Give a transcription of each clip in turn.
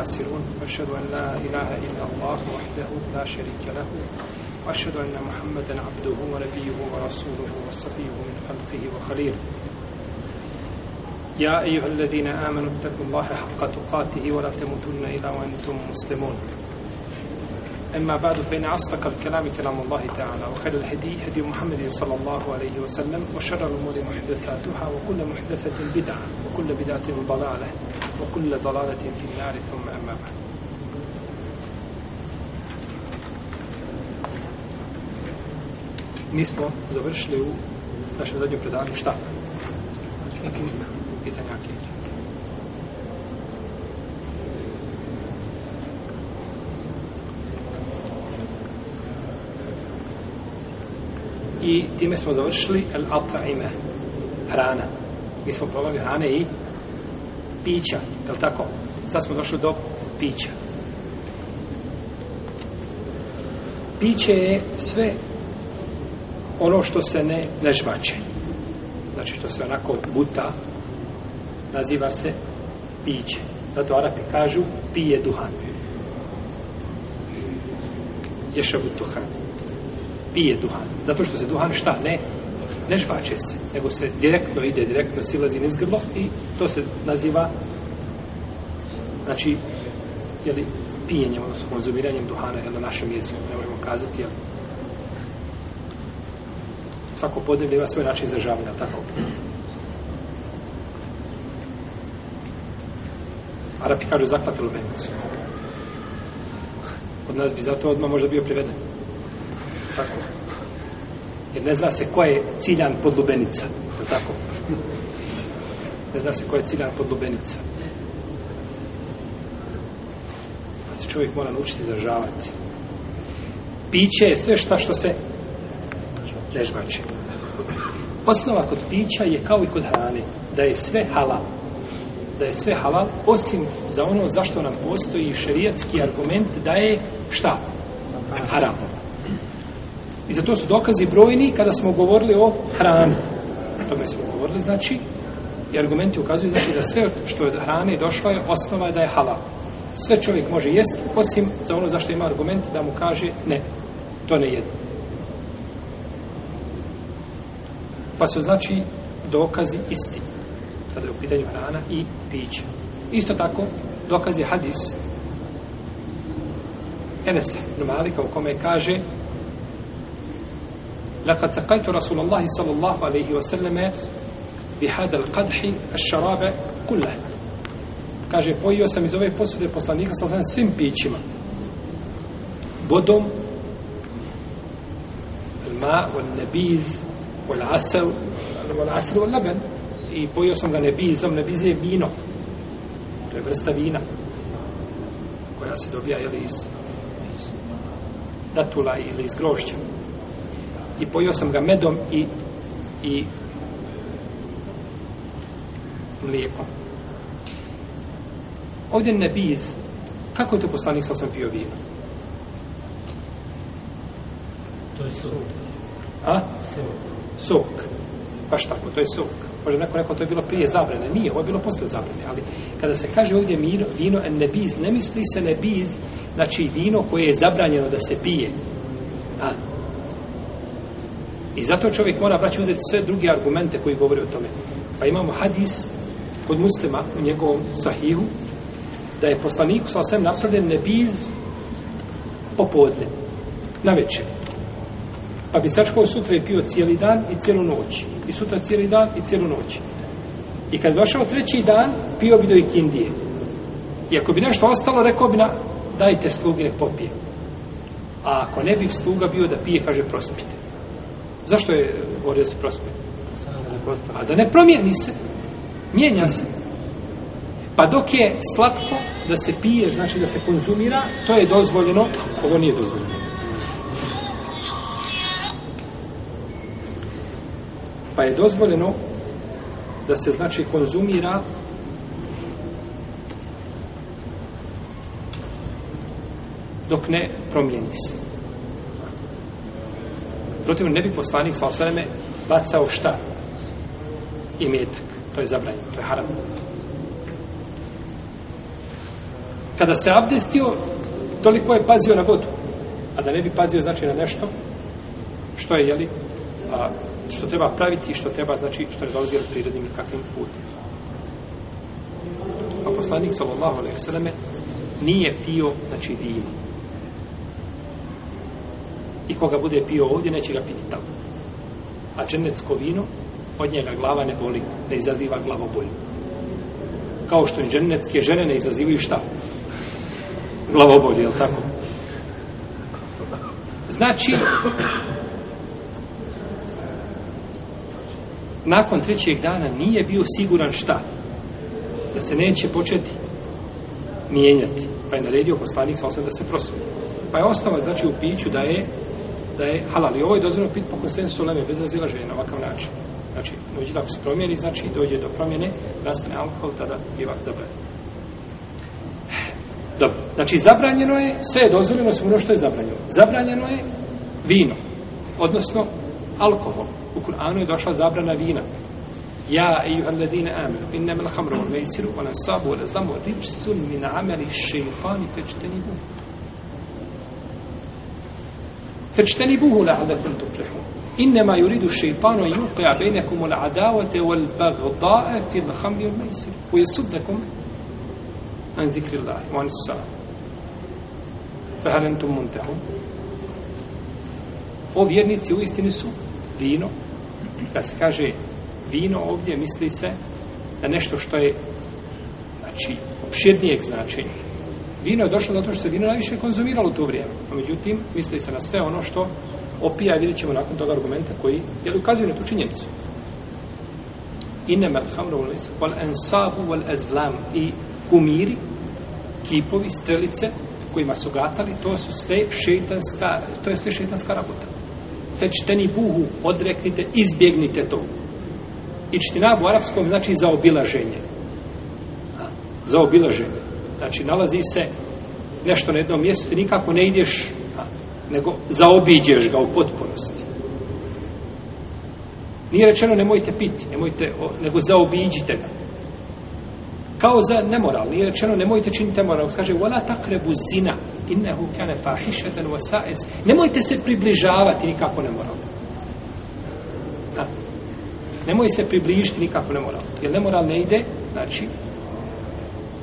الخاسرون وأشهد أن لا إله إلا الله وحده لا شريك له. وأشهد أن محمدا عبده ونبيه ورسوله وصفيه من خلقه وخليله. يا أيها الذين آمنوا اتقوا الله حق تقاته ولا تموتن إلا وأنتم مسلمون. أما بعد فإن أصدق الكلام كلام الله تعالى وخير الهدي هدي محمد صلى الله عليه وسلم وشر الأمور محدثاتها وكل محدثة بدعة وكل بدعة ضلالة. وكل ضلالة في النار ثم أما بعد Mi smo završili u našem zadnjem predavanju šta? Pitanja akike. I time smo završili el at'ime, hrana. Mi smo provali hrane i pića, je li tako? Sad smo došli do pića. Piće je sve ono što se ne, ne žvače. Znači što se onako buta, naziva se piće. Zato Arapi kažu pije duhan. Ješavu duhan. Pije duhan. Zato što se duhan šta? Ne, ne žvače se. Nego se direktno ide, direktno silazi niz grlo i to se naziva znači jeli, pijenjem, odnosno konzumiranjem duhana jel, na našem jeziku, ne možemo kazati, jel, svako podneblje ima svoj način izražavanja, tako? Arapi kažu zaklatilo lubenicu. Kod nas bi zato odmah možda bio priveden. Tako. Jer ne zna se ko je ciljan podlubenica. Je tako? Ne zna se ko je ciljan podlubenica. Pa se čovjek mora naučiti zažavati. Piće je sve šta što se ne. Osnova kod pića je kao i kod hrane, da je sve halal. Da je sve halal, osim za ono zašto nam postoji šerijatski argument da je šta? Haram. I za to su dokazi brojni kada smo govorili o hrani. O tome smo govorili, znači, i argumenti ukazuju, znači, da sve što je od hrane došlo je osnova je da je halal. Sve čovjek može jesti, osim za ono zašto ima argument da mu kaže ne, to ne jedi. Pa su znači dokazi isti kada je u pitanju hrana i pića. Isto tako dokaz je hadis Enesa ibn Malika u kome kaže لقد سقيت رسول الله صلى الله عليه وسلم بهذا القدح الشراب كله kaže pojio sam iz ove posude poslanika sa svim pićima vodom الماء والنبيذ والعسل والعسل واللبن i pojio sam ga nebizom, nebiz je vino to je vrsta vina koja se dobija jeli, iz, iz datula ili iz grožđa i pojio sam ga medom i i mlijekom ovdje nebiz kako je to poslanik sa sam pio vino To je sok. a? Sok. sok baš tako, to je sok može neko rekao to je bilo prije zabrane nije, ovo je bilo posle zabrane ali kada se kaže ovdje vino, vino en nebiz ne misli se nebiz znači vino koje je zabranjeno da se pije i zato čovjek mora braći uzeti sve druge argumente koji govore o tome pa imamo hadis kod muslima u njegovom sahihu da je poslaniku sa svem napravljen nebiz popodne na večer pa bi sačkao sutra i pio cijeli dan i cijelu noć. I sutra cijeli dan i cijelu noć. I kad došao treći dan, pio bi do ikindije. I ako bi nešto ostalo, rekao bi na, dajte sluge popije. A ako ne bi sluga bio da pije, kaže prospite. Zašto je govorio da se prospe? A da ne promijeni se. Mijenja se. Pa dok je slatko da se pije, znači da se konzumira, to je dozvoljeno, ovo nije dozvoljeno. Pa je dozvoljeno da se znači konzumira dok ne promijeni se. Protivno ne bi poslanik sa osaleme bacao šta? I metak. To je zabranjeno, to je haram. Kada se abdestio, toliko je pazio na vodu. A da ne bi pazio, znači, na nešto što je, jeli, a, što treba praviti i što treba, znači, što ne dolazi od prirodnim kakvim putem. A poslanik, sallallahu alaihi vseleme, nije pio, znači, vino. I koga bude pio ovdje, neće ga piti tamo. A dženecko vino, od njega glava ne boli, ne izaziva glavobolju. Kao što i dženecke žene ne izazivaju šta? Glavobolju, je li tako? Znači, nakon trećeg dana nije bio siguran šta? Da se neće početi mijenjati. Pa je naredio poslanik sa osam da se prosvije. Pa je osnova, znači, u piću da je da je halal. I ovo je dozvoljeno piti po konsensu leme, bez razilaženja na ovakav način. Znači, dođe ako se promijeni, znači dođe do promjene, nastane alkohol, tada biva zabranjeno. Dobro, znači zabranjeno je, sve je dozvoljeno, samo ono što je zabranjeno. Zabranjeno je vino, odnosno alkohol. U Kur'anu je došla zabrana vina. Ja, ejuha alladine amenu, innama hamru, wal meisiru, wal ansabu, wal azlamu, rijsun min amali šeitani, fečtenibu. فاجتنبوه لعلكم تفلحون إنما يريد الشيطان أن يوقع بينكم العداوة والبغضاء في الخمر والميسر ويصدكم عن ذكر الله وعن الصلاة فهل أنتم منتهون O vjernici u istini su vino. Kad فينو kaže vino ovdje, misli se na nešto što je znači. Vino je došlo zato što se vino najviše konzumiralo u to vrijeme. A međutim, misli se na sve ono što opija i vidjet ćemo nakon toga argumenta koji je ukazuju na tu činjenicu. Innama al-hamru wal ansabu wal azlam i kumiri, kipovi, strelice kojima su gatali, to su sve šeitanska, to je sve šeitanska rabota. Fečteni buhu, odreknite, izbjegnite to. I čtinab u arapskom znači za Zaobilaženje. Znači, nalazi se nešto na jednom mjestu, ti nikako ne ideš nego zaobiđeš ga u potpunosti. Nije rečeno nemojte piti, nemojte, nego zaobiđite ga. Kao za nemoral, nije rečeno nemojte činiti moral, kaže wala takrebu zina, innehu kane fahišeten vasaez. Nemojte se približavati nikako nemoral. Da. Nemoj se približiti nikako nemoral. Jer nemoral ne ide, znači,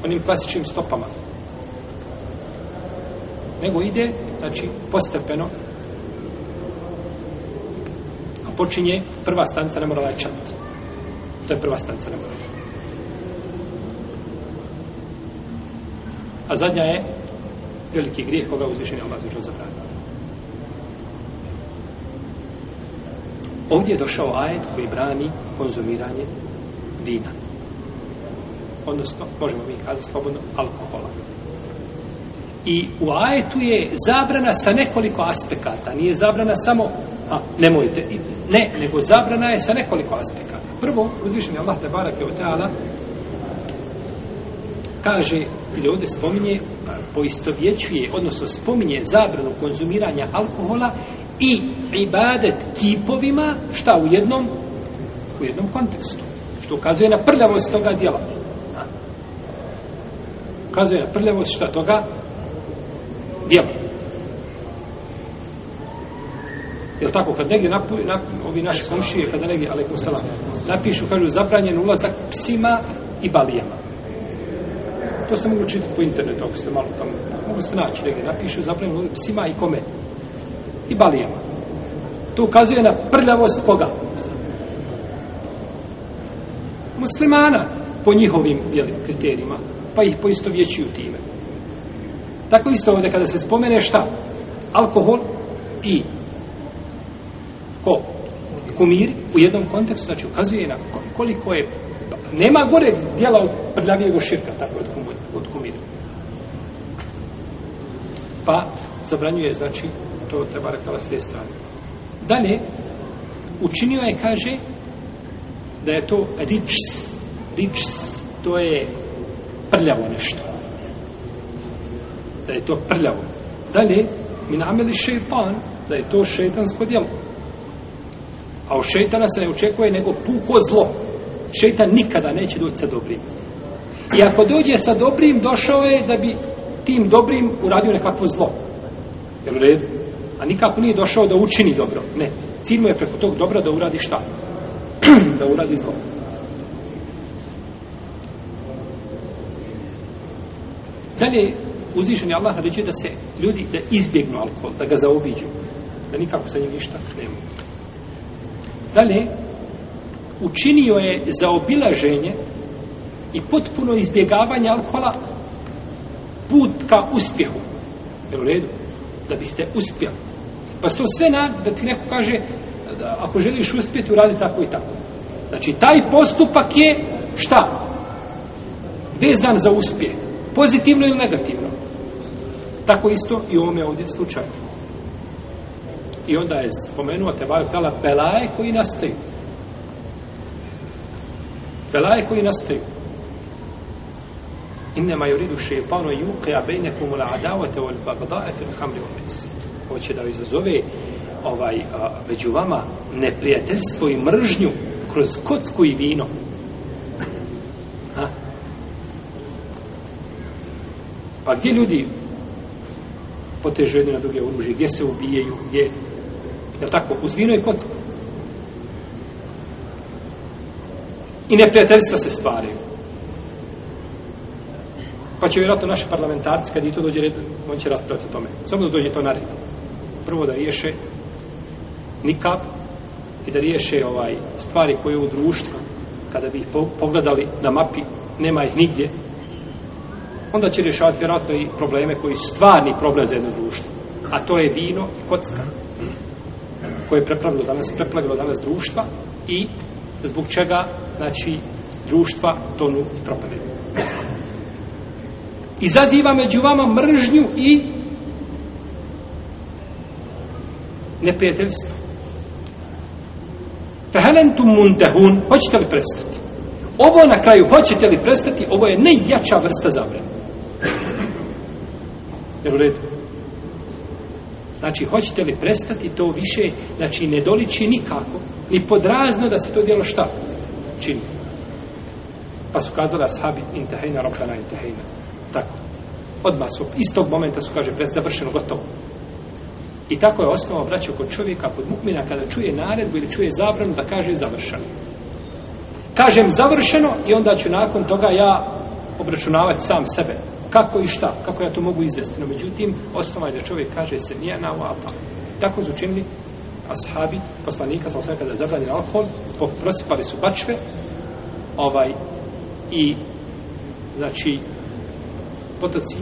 onim klasičnim stopama nego ide, znači, postepeno, a počinje prva stanca ne mora čat. To je prva stanca ne morala. A zadnja je veliki grijeh koga uzvišenje Allah zuđe zabranio. Ovdje je došao ajet koji brani konzumiranje vina. Odnosno, možemo mi kazati slobodno, alkohola. I u ajetu je zabrana sa nekoliko aspekata. Nije zabrana samo, a nemojte, ne, nego zabrana je sa nekoliko aspekata. Prvo, uzvišen Allah te barak je ta'ala kaže, ili ovdje spominje, poistovjećuje, odnosno spominje zabranu konzumiranja alkohola i ibadet kipovima, šta u jednom, u jednom kontekstu. Što ukazuje na prljavost toga djela. Ukazuje na prljavost šta toga djelo. Jel tako, kad negdje napu, nap, ovi naši komšije, kada negdje, alaikum salam, napišu, kažu, zabranjen ulazak psima i balijama. To se mogu čitati po internetu, ako ste malo tamo, mogu se naći negdje, napišu, zabranjen ulazak psima i kome? I balijama. To ukazuje na prljavost koga? Muslimana, po njihovim jeli, kriterijima, pa ih poisto vjećuju time. Tako isto ovdje kada se spomene šta? alkohol i ko? Kumir u jednom kontekstu, znači ukazuje na koliko je nema gore dijela od prljavijeg širka, tako od, kumir, od kumira. Pa zabranjuje, znači, to treba rekala s te strane. Dalje, učinio je, kaže, da je to ričs, ričs, to je prljavo nešto. Da je to prljavo. Dalje, min ameli šeitan, da je to šeitansko djelo. A u šeitana se ne očekuje nego puko zlo. Šeitan nikada neće doći sa dobrim. I ako dođe sa dobrim, došao je da bi tim dobrim uradio nekakvo zlo. Jel u redu? A nikako nije došao da učini dobro. Ne. Cilj mu je preko tog dobra da uradi šta? da uradi zlo. Dalje, uzvišen je Allah naređuje da se ljudi da izbjegnu alkohol, da ga zaobiđu. Da nikako sa njim ništa nema. Dalje, učinio je zaobilaženje i potpuno izbjegavanje alkohola put ka uspjehu. Jel u redu? Da biste uspjeli. Pa to sve na, da ti neko kaže, da ako želiš uspjeti, uradi tako i tako. Znači, taj postupak je šta? Vezan za uspjeh. Pozitivno ili negativno. Tako isto i u ovome ovdje slučaju. I onda je spomenuo te tala belaje koji nastaju. Belaje koji nastaju. Innema yuridu šeitanu yuqia bainakum al-adawata wal baghdha'a fil khamri wal maisir. Hoće da izazove ovaj a, među vama neprijateljstvo i mržnju kroz kocku i vino. Pa gdje ljudi potežu jedne na druge oružje, gdje se ubijaju, gdje, je tako, uz vino i kocku. I neprijateljstva se stvaraju. Pa će vjerojatno naši parlamentarci, kad i to dođe red, on će raspraviti o tome. Samo da dođe to na red. Prvo da riješe nikab i da riješe ovaj stvari koje u društvu, kada bi ih pogledali na mapi, nema ih nigdje, onda će rješavati vjerojatno i probleme koji su stvarni problem za jedno društvo. A to je vino i kocka koje je prepravilo danas, preplavilo danas društva i zbog čega, znači, društva tonu i propadaju. Izaziva među vama mržnju i neprijateljstvo. Fehelentum mundehun, hoćete li prestati? Ovo na kraju, hoćete li prestati, ovo je najjača vrsta zabrana. Jel u redu? Znači, hoćete li prestati to više, znači, ne doliči nikako, ni podrazno da se to djelo šta čini. Pa su kazali ashabi, intehejna, rokana, intehejna. Tako. Odmah su, istog momenta su, kaže, pred završeno, gotovo. I tako je osnova braćo kod čovjeka, kod mukmina, kada čuje naredbu ili čuje zabranu, da kaže završeno. Kažem završeno i onda ću nakon toga ja obračunavati sam sebe. Kako i šta? Kako ja to mogu izvesti? No, međutim, osnova je da čovjek kaže se nije na uapa. Tako su učinili ashabi, poslanika, sam sve kada je zabranjen alkohol, prosipali su bačve, ovaj, i, znači, potoci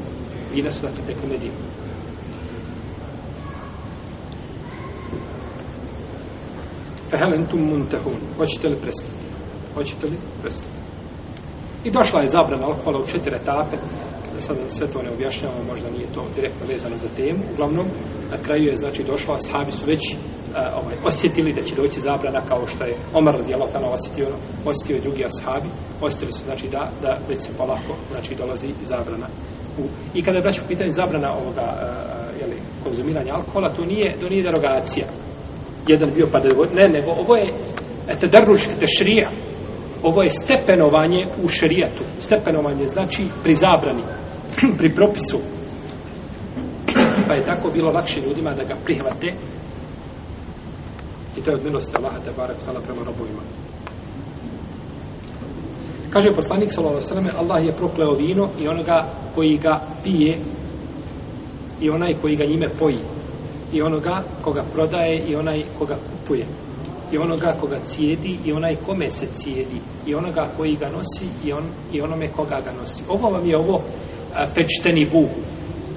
vina su dakle tekli mediju. Fehelentum muntehun. Hoćete li prestati? Hoćete li prestati? I došla je zabrana alkohola u četiri etape. Da sad sve to ne objašnjavamo, možda nije to direktno vezano za temu. Uglavnom, na kraju je znači došla, sahabi su već uh, ovaj, osjetili da će doći zabrana kao što je Omar radijallahu ta'ala osjetio, osjetio i drugi ashabi. Osjetili su znači da, da već se polako znači dolazi zabrana. U, I kada je braću u pitanju zabrana ovoga uh, jeli, konzumiranja alkohola, to nije, to nije derogacija. Jedan bio pa ne, nego ovo je te drručke te šrija ovo je stepenovanje u šerijatu. Stepenovanje znači pri zabrani, pri propisu. Pa je tako bilo lakše ljudima da ga prihvate. I to je od milosti Allaha te barak hvala prema robovima. Kaže poslanik sallallahu alejhi ve selleme Allah je prokleo vino i onoga koji ga pije i onaj koji ga njime poji i onoga koga prodaje i onaj koga kupuje i onoga koga cijedi i onaj kome se cijedi i onoga koji ga nosi i, on, i onome koga ga nosi. Ovo vam je ovo fečteni buh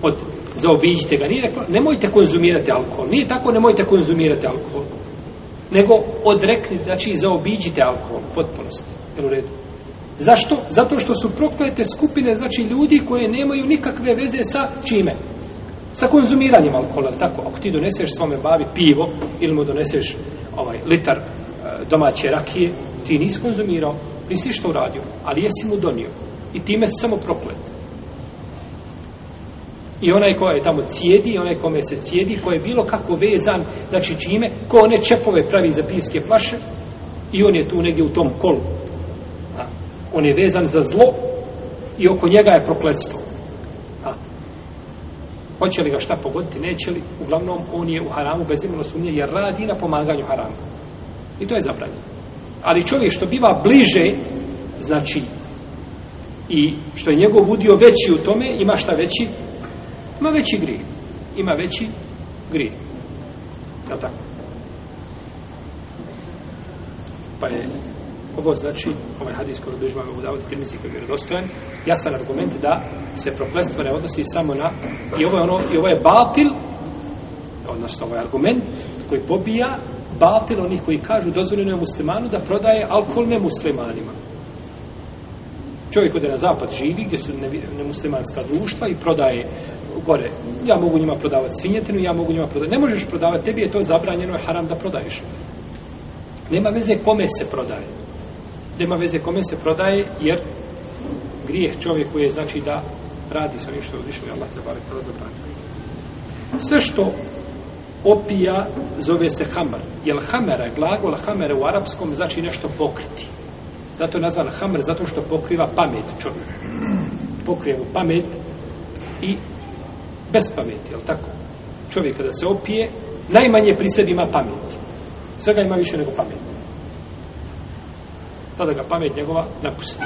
od zaobiđite ga. Nije reklo, nemojte konzumirati alkohol. Nije tako, nemojte konzumirati alkohol. Nego odreknite, znači zaobiđite alkohol u potpunosti. Jel u redu? Zašto? Zato što su proklete skupine, znači ljudi koje nemaju nikakve veze sa čime? Sa konzumiranjem alkohola, tako? Ako ti doneseš svome babi pivo ili mu doneseš ovaj litar e, domaće rakije, ti nisi konzumirao, nisi što uradio, ali jesi mu donio. I time si samo proklet. I onaj ko je tamo cijedi, onaj kome se cijedi, ko je bilo kako vezan, znači čime, ko one čepove pravi za pijske flaše, i on je tu negdje u tom kolu. A, on je vezan za zlo i oko njega je prokletstvo. Hoće li ga šta pogoditi, neće li, uglavnom on je u haramu bez imeno sumnje, jer radi na pomaganju haramu. I to je zabranjeno. Ali čovjek što biva bliže, znači, i što je njegov udio veći u tome, ima šta veći? Ima veći grije. Ima veći grije. Da tako? Pa je ovo znači, ovaj hadis koji obližava u Davodi Tirmizi koji je vjerodostojan, jasan argument da se prokletstvo ne odnosi samo na, i ovo je ono, i ovo je batil, odnosno ovo je argument koji pobija batil onih koji kažu dozvoljeno je muslimanu da prodaje alkohol nemuslimanima. Čovjek ode na zapad živi, gdje su nemuslimanska društva i prodaje gore. Ja mogu njima prodavati svinjetinu, ja mogu njima prodavati. Ne možeš prodavati, tebi je to zabranjeno, je haram da prodaješ. Nema veze kome se prodaje. Nema veze kome se prodaje, jer grijeh čovjeku je znači da radi sa onim što je odišao i Allah te barek tada zabranjeno. Sve što opija zove se hamar. Jer hamera, glagol hamere u arapskom znači nešto pokriti. Zato je nazvan hamr, zato što pokriva pamet čovjek. Pokrije mu pamet i bez pameti, jel tako? Čovjek kada se opije, najmanje pri sebi ima pamet. Svega ima više nego pamet. Pa Tada ga pamet njegova napusti.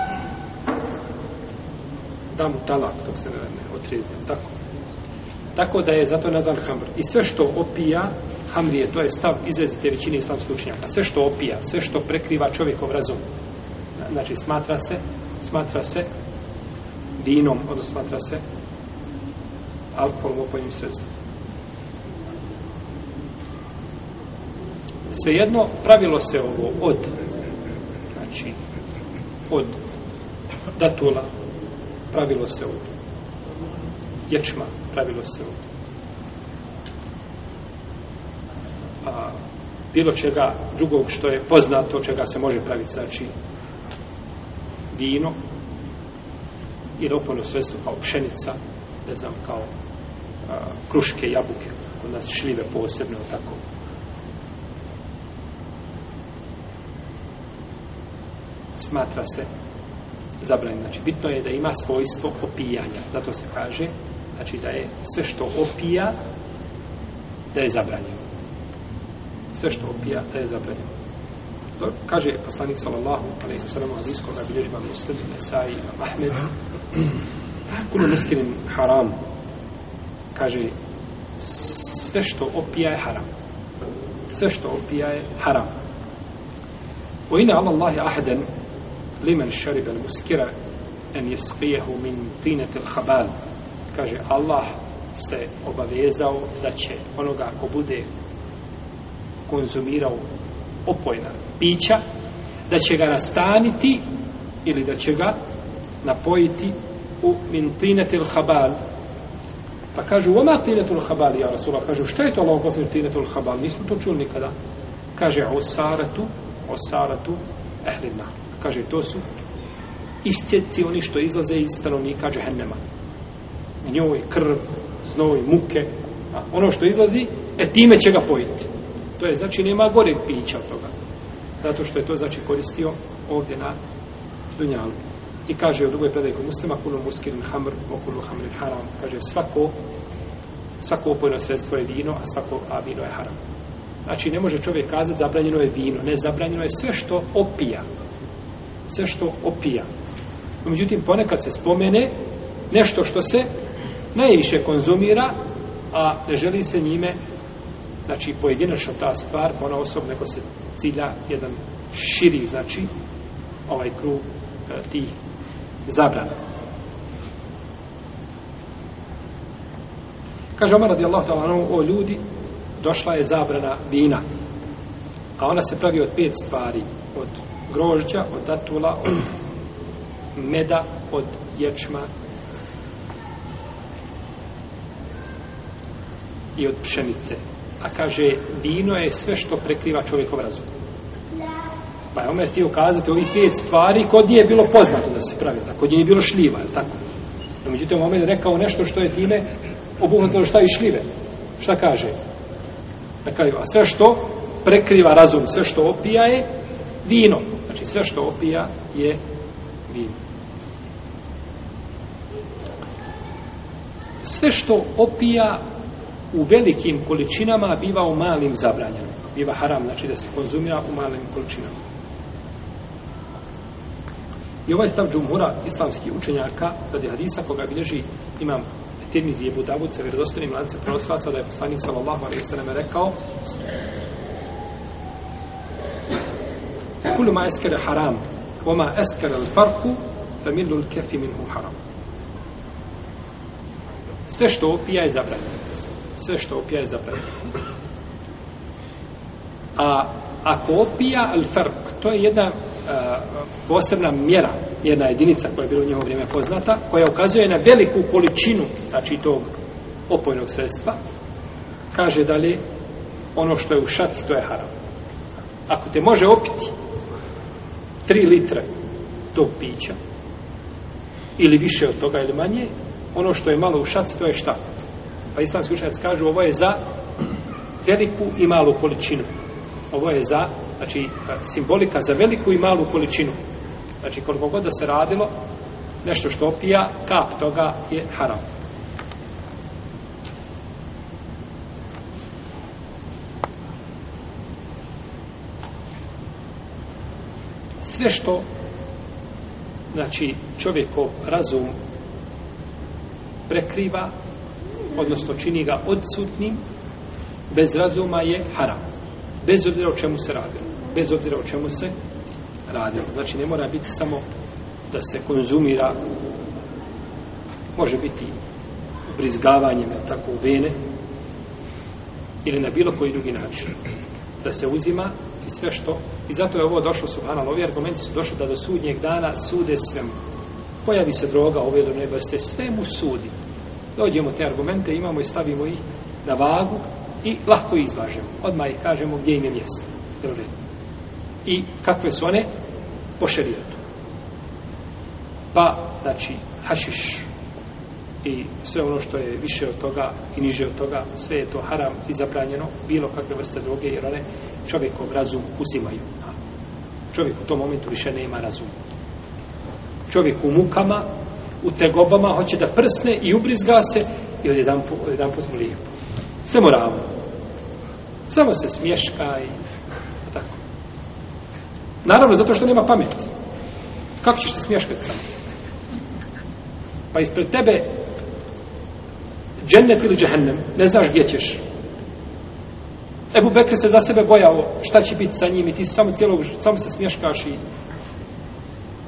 Da mu talak, dok se ne, ne otrezi, tako? Tako da je zato nazvan hamr. I sve što opija, hamr je, to je stav izrazite većine islamskih učenjaka. Sve što opija, sve što prekriva čovjekov razum, znači smatra se, smatra se vinom, odnosno smatra se alkoholom opojnim sredstvom. Svejedno, pravilo se ovo od znači od datula. Pravilo se od ječma pravilo se od a, bilo čega drugog što je poznato čega se može praviti znači vino i opojno sredstvo kao pšenica ne znam kao a, kruške, jabuke kod nas šljive posebno tako. Smatra se zabranjeno. Znači, bitno je da ima svojstvo opijanja. Zato se kaže, znači da je sve što opija, da je zabranjeno. Sve što opija, da je zabranjeno. To kaže poslanik sallallahu alejhi ve sellem u koga bilježi Imam muslim, Nesai, Ahmed, Kullu miskinim haram, kaže, sve što opija je haram. Sve što opija je haram. Wa ina Allahi ahadan limen šarib al muskira en jespijehu min tinet al habal kaže Allah se obavezao da će onoga ko bude konzumirao opojna pića da će ga nastaniti ili da će ga napojiti u min tinet habal pa kažu oma tinetul habal ja Rasula kažu što je to Allah posljedno tinetul habal nismo to čuli nikada. Kaže osaratu osaratu ehlina kaže to su iscjeci oni što izlaze iz stanovnika džehennema. Njoj, krv, znoj, muke a ono što izlazi e time će ga pojiti. To je znači nema goreg pića od toga. Zato što je to znači koristio ovdje na dunjalu. I kaže u drugoj predaj kod muslima kunu muskirin hamr, okulu hamrin haram. Kaže svako svako opojno sredstvo je vino a svako a vino je haram. Znači ne može čovjek kazati zabranjeno je vino. Ne zabranjeno je sve što opija sve što opija. Međutim, ponekad se spomene nešto što se najviše konzumira, a ne želi se njime, znači pojedinačno ta stvar, ona osoba neko se cilja jedan širi, znači, ovaj krug e, tih zabrana. Kaže Omar radijallahu ta'ala o ljudi, došla je zabrana vina. A ona se pravi od pet stvari. Od grožđa, od datula, od meda, od ječma i od pšenice. A kaže, vino je sve što prekriva čovjekov razum. Pa je Omer htio kazati ovih pet stvari, kod nije je bilo poznato da se pravi tako, kod nije je bilo šljiva, je tako? No, međutim, Omer je rekao nešto što je time obuhvatilo šta i šljive. Šta kaže? Na kraju, a sve što prekriva razum, sve što opija je vino. Znači, sve što opija je vino. Sve što opija u velikim količinama biva u malim zabranjeno. Biva haram, znači da se konzumira u malim količinama. I ovaj stav džumhura islamskih učenjaka, radi hadisa koga bilježi imam Tirmizi Ebu Davud sa vjerodostojnim lancem prenoslaca da je poslanik sallallahu alaihi sallam rekao Kulu ma eskere haram Oma eskere al farku Famillu al kefi minhu haram Sve što opija je zabranjeno. Sve što opija je zabranjeno. A ako opija al fark, to je jedna a, posebna mjera, jedna jedinica koja je bila u njihovo vrijeme poznata, koja ukazuje na veliku količinu, znači tog opojnog sredstva, kaže dalje, ono što je u šaci, to je haram. Ako te može opiti 3 litre tog pića, ili više od toga ili manje, ono što je malo u šaci, to je šta? Pa islamski učenjaci kažu, ovo je za veliku i malu količinu. Ovo je za, znači, simbolika za veliku i malu količinu. Znači, koliko god da se radilo, nešto što opija, kap toga je haram. Sve što znači čovjekov razum prekriva odnosno čini ga odsutnim bez razuma je haram. Bez obzira o čemu se radilo. Bez obzira o čemu se radilo. Znači ne mora biti samo da se konzumira može biti brizgavanjem tako u vene ili na bilo koji drugi način. Da se uzima i sve što. I zato je ovo došlo subhanallah ovi argumenti su došli da do sudnjeg dana sude svemu pojavi se droga ove ili ne vrste svemu sudi. Dođemo te argumente imamo i stavimo ih na vagu i lahko izvažemo. Odmah ih kažemo gdje im je mjesto. I kakve su one? Po šerijetu. Pa znači hašiš i sve ono što je više od toga i niže od toga, sve je to haram i zabranjeno, bilo kakve vrste droge, jer one čovjekov razum uzimaju. Čovjek u tom momentu više nema razum. Čovjek u mukama, u tegobama, hoće da prsne i ubrizga se i odjedan, odjedan od jedan pozmu lijepo. Sve moramo. Samo se smješka i pa tako. Naravno, zato što nema pameti. Kako ćeš se smješkati sam? Pa ispred tebe džennet ili džehennem, ne znaš gdje ćeš. Ebu Bekr se za sebe bojao šta će biti sa njim i ti samo cijelog, samo se smješkaš i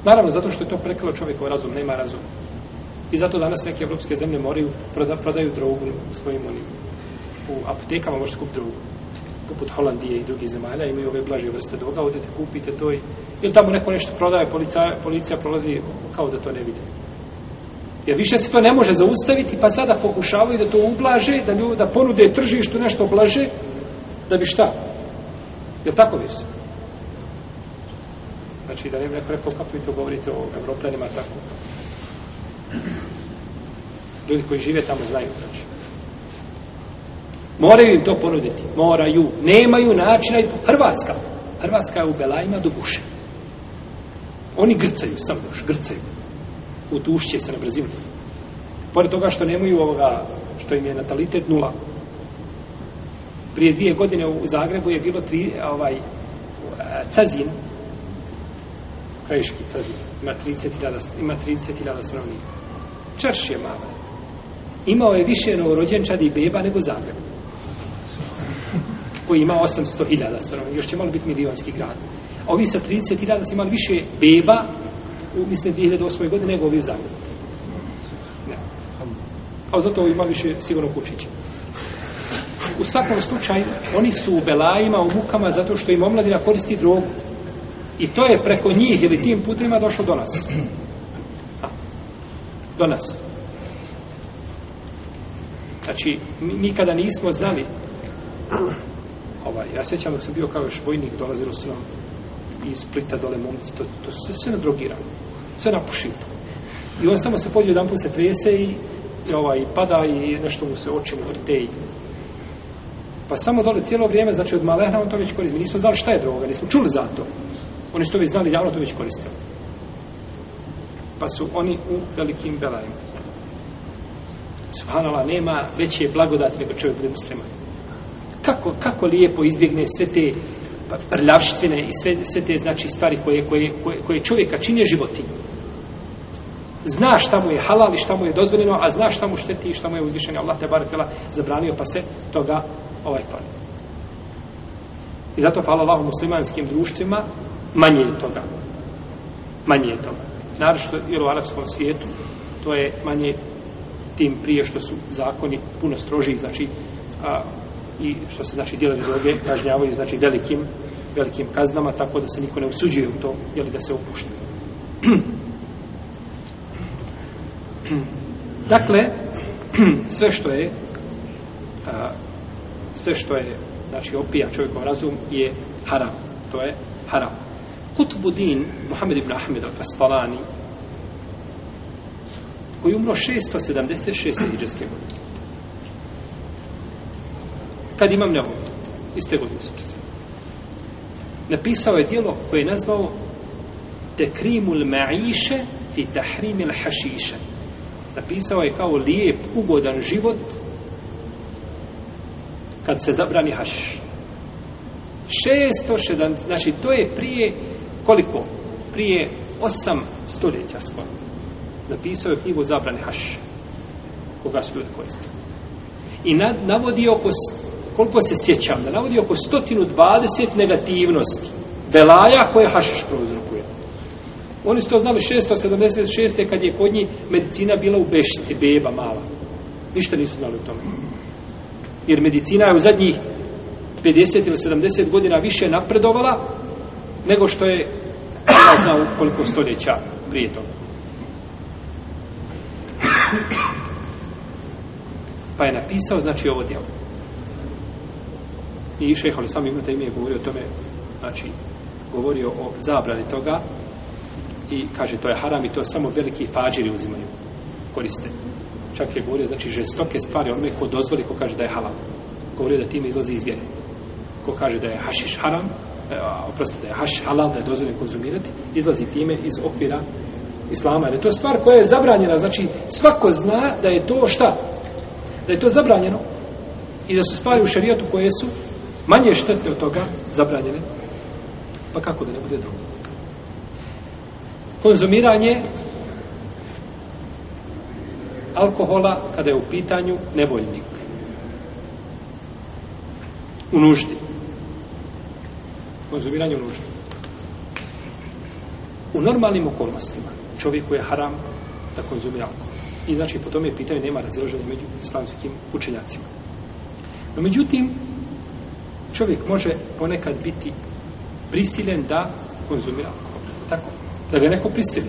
naravno zato što je to prekrilo čovjekov razum, nema razum. I zato danas neke evropske zemlje moraju proda, prodaju drogu u svojim onim u apotekama možete kupiti drogu poput Holandije i drugih zemalja imaju ove blaže vrste droga, odete kupite to i ili tamo neko nešto prodaje, policija, policija prolazi kao da to ne vidi. Jer više se to ne može zaustaviti, pa sada pokušavaju da to ublaže, da, ljudi, da ponude tržištu nešto blaže, da bi šta? Je tako više? Znači, da ne bi neko rekao kako vi to govorite o evropljanima, tako. Ljudi koji žive tamo znaju, znači. Moraju im to ponuditi. Moraju. Nemaju načina Hrvatska. Hrvatska je u Belajima do guše. Oni grcaju, samo još, grcaju utušće se na brzinu. Pored toga što nemaju ovoga, što im je natalitet nula. Prije dvije godine u Zagrebu je bilo tri, ovaj, Cazin, krajiški Cazin, ima 30.000 ima 30.000 stanovnika. Čarš je mala. Imao je više novorođenčadi i beba nego Zagreb. Koji ima 800.000 stanovnika. Još će malo biti milionski grad. A ovi sa 30.000 su imali više beba u, mislim, 2008. godine nego ovi u Zagrebu. Ne. a zato ima više sigurno kučića. U svakom slučaju, oni su u belajima, u mukama, zato što im omladina koristi drogu. I to je preko njih ili tim putima došlo do nas. A, do nas. Znači, mi nikada nismo znali ovaj, ja sećam dok sam bio kao još vojnik, dolazilo se nam iz Splita dole momci, to, to sve, sve nadrogirano, sve napuši. I on samo se pođe jedan put se trese i, i ovaj, pada i nešto mu se oči mu vrte i Pa samo dole cijelo vrijeme, znači od malehna on to već koristi. Mi nismo znali šta je droga, nismo čuli za to. Oni su to već znali, javno to već koristili. Pa su oni u velikim belajima. Subhanallah, nema veće blagodati nego čovjek bude musliman. Kako, kako lijepo izbjegne sve te Pa prljavštine i sve, sve te znači stvari koje, koje, koje, koje čovjeka čine životinju. Zna šta mu je halal i šta mu je dozvoljeno, a zna šta mu šteti i šta mu je uzvišenje. Allah te baratela zabranio, pa se toga ovaj kloni. I zato hvala Allah u muslimanskim društvima manje je toga. Manje je toga. Naravno jer u arapskom svijetu, to je manje tim prije što su zakoni puno strožiji, znači a, i što se znači dijele droge kažnjavaju znači velikim velikim kaznama tako da se niko ne usuđuje u to jeli da se opušta. Dakle sve što je a, sve što je znači opija čovjekov razum je haram. To je haram. Kutbudin Muhammed ibn Ahmed al-Kastalani koji umro 676. hijđarske godine kad imam nevo iste godine su napisao je dijelo koje je nazvao Tekrimul Ma'iše fi Tahrimil Hašiše. Napisao je kao lijep, ugodan život kad se zabrani haš. 670, znači to je prije koliko? prije 8 stoljeća skoro. Napisao je knjigu zabrani haš koga su ljudi koristili. I navodi oko koliko se sjećam, da navodi oko 120 negativnosti belaja koje hašiš prouzrokuje. Oni su to znali 676. kad je kod njih medicina bila u bešici, beba mala. Ništa nisu znali o tome. Jer medicina je u zadnjih 50 ili 70 godina više napredovala nego što je ja znao koliko stoljeća prije toga. Pa je napisao, znači, ovo djelo. I šeho ali sam imate ime govorio o tome, znači, govorio o zabrani toga i kaže to je haram i to samo veliki fađiri uzimaju, koriste. Čak je govorio, znači, žestoke stvari onome ko dozvoli, ko kaže da je halal. Govorio da time izlazi iz vjere. Ko kaže da je hašiš haram, e, oprosti da je haš halal, da je dozvoljeno konzumirati, izlazi time iz okvira islama. Jer je to stvar koja je zabranjena, znači svako zna da je to šta? Da je to zabranjeno i da su stvari u šarijatu koje su manje štete od toga zabranjene. Pa kako da ne bude drugo? Konzumiranje alkohola kada je u pitanju nevoljnik. U nuždi. Konzumiranje u nuždi. U normalnim okolnostima čovjeku je haram da konzumira alkohol. I znači po tome pitanje nema razilaženja među islamskim učenjacima. No međutim čovjek može ponekad biti prisilen da konzumira alkohol. Tako? Da ga neko prisili.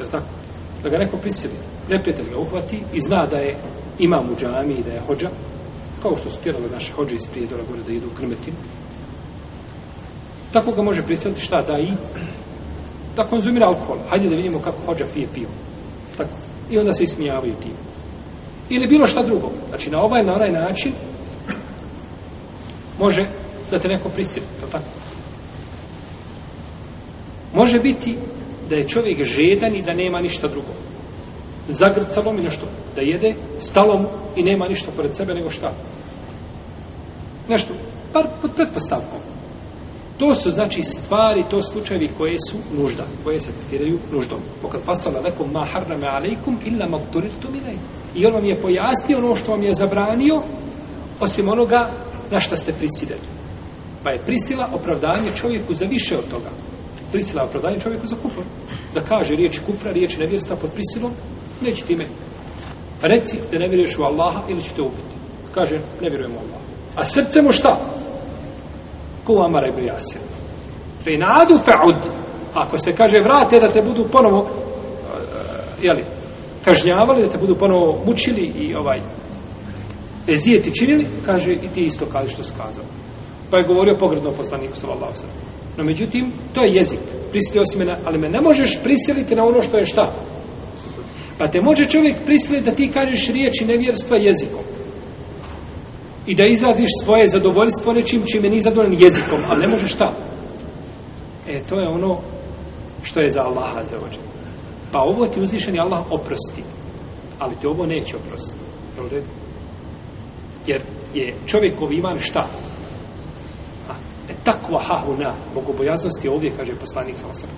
Je tako? Da ga neko prisili. Neprijatelj ga uhvati i zna da je imam u džami i da je hođa. Kao što su tjerali naše hođe iz prijedora gore da idu u krmetinu. Tako ga može prisiliti šta da i da konzumira alkohol. Hajde da vidimo kako hođa pije pivo. Tako. I onda se ismijavaju tim. Ili bilo šta drugo. Znači na ovaj, na onaj način može da te neko prisili, to tako? Može biti da je čovjek žedan i da nema ništa drugo. Zagrcalo mi nešto da jede, stalo mu i nema ništa pored sebe nego šta? Nešto, par pod pretpostavkom. To su znači stvari, to slučajevi koje su nužda, koje se tretiraju nuždom. Pokad pasala nekom ma harrame alejkum illa magturitu minaj. I on vam je pojasnio ono što vam je zabranio, osim onoga na šta ste prisiljeni. Pa je prisila opravdanje čovjeku za više od toga. Prisila je opravdanje čovjeku za kufr. Da kaže riječ kufra, riječ nevjerstva pod prisilom, neće time pa reci da ne vjeruješ u Allaha ili ćete ubiti. Kaže, ne vjerujem u Allaha. A srce mu šta? Ko Amara ibn Jasir. Fe nadu fa'ud. Ako se kaže vrate da te budu ponovo eh, jeli, kažnjavali, da te budu ponovo mučili i ovaj ezijeti činili, kaže i ti isto kaži što skazao. Pa je govorio pogredno poslaniku sallallahu sallam. No međutim, to je jezik. Prisilio si me na, ali me ne možeš prisiliti na ono što je šta? Pa te može čovjek prisiliti da ti kažeš riječi nevjerstva jezikom. I da izraziš svoje zadovoljstvo nečim čime nije zadovoljan jezikom, ali ne možeš šta? E, to je ono što je za Allaha za ođe. Pa ovo ti uzvišeni Allah oprosti. Ali te ovo neće oprostiti. To u redu. Jer je čovjekov iman šta? A, e takva hahuna, bogobojaznosti ovdje, kaže poslanik sa osram.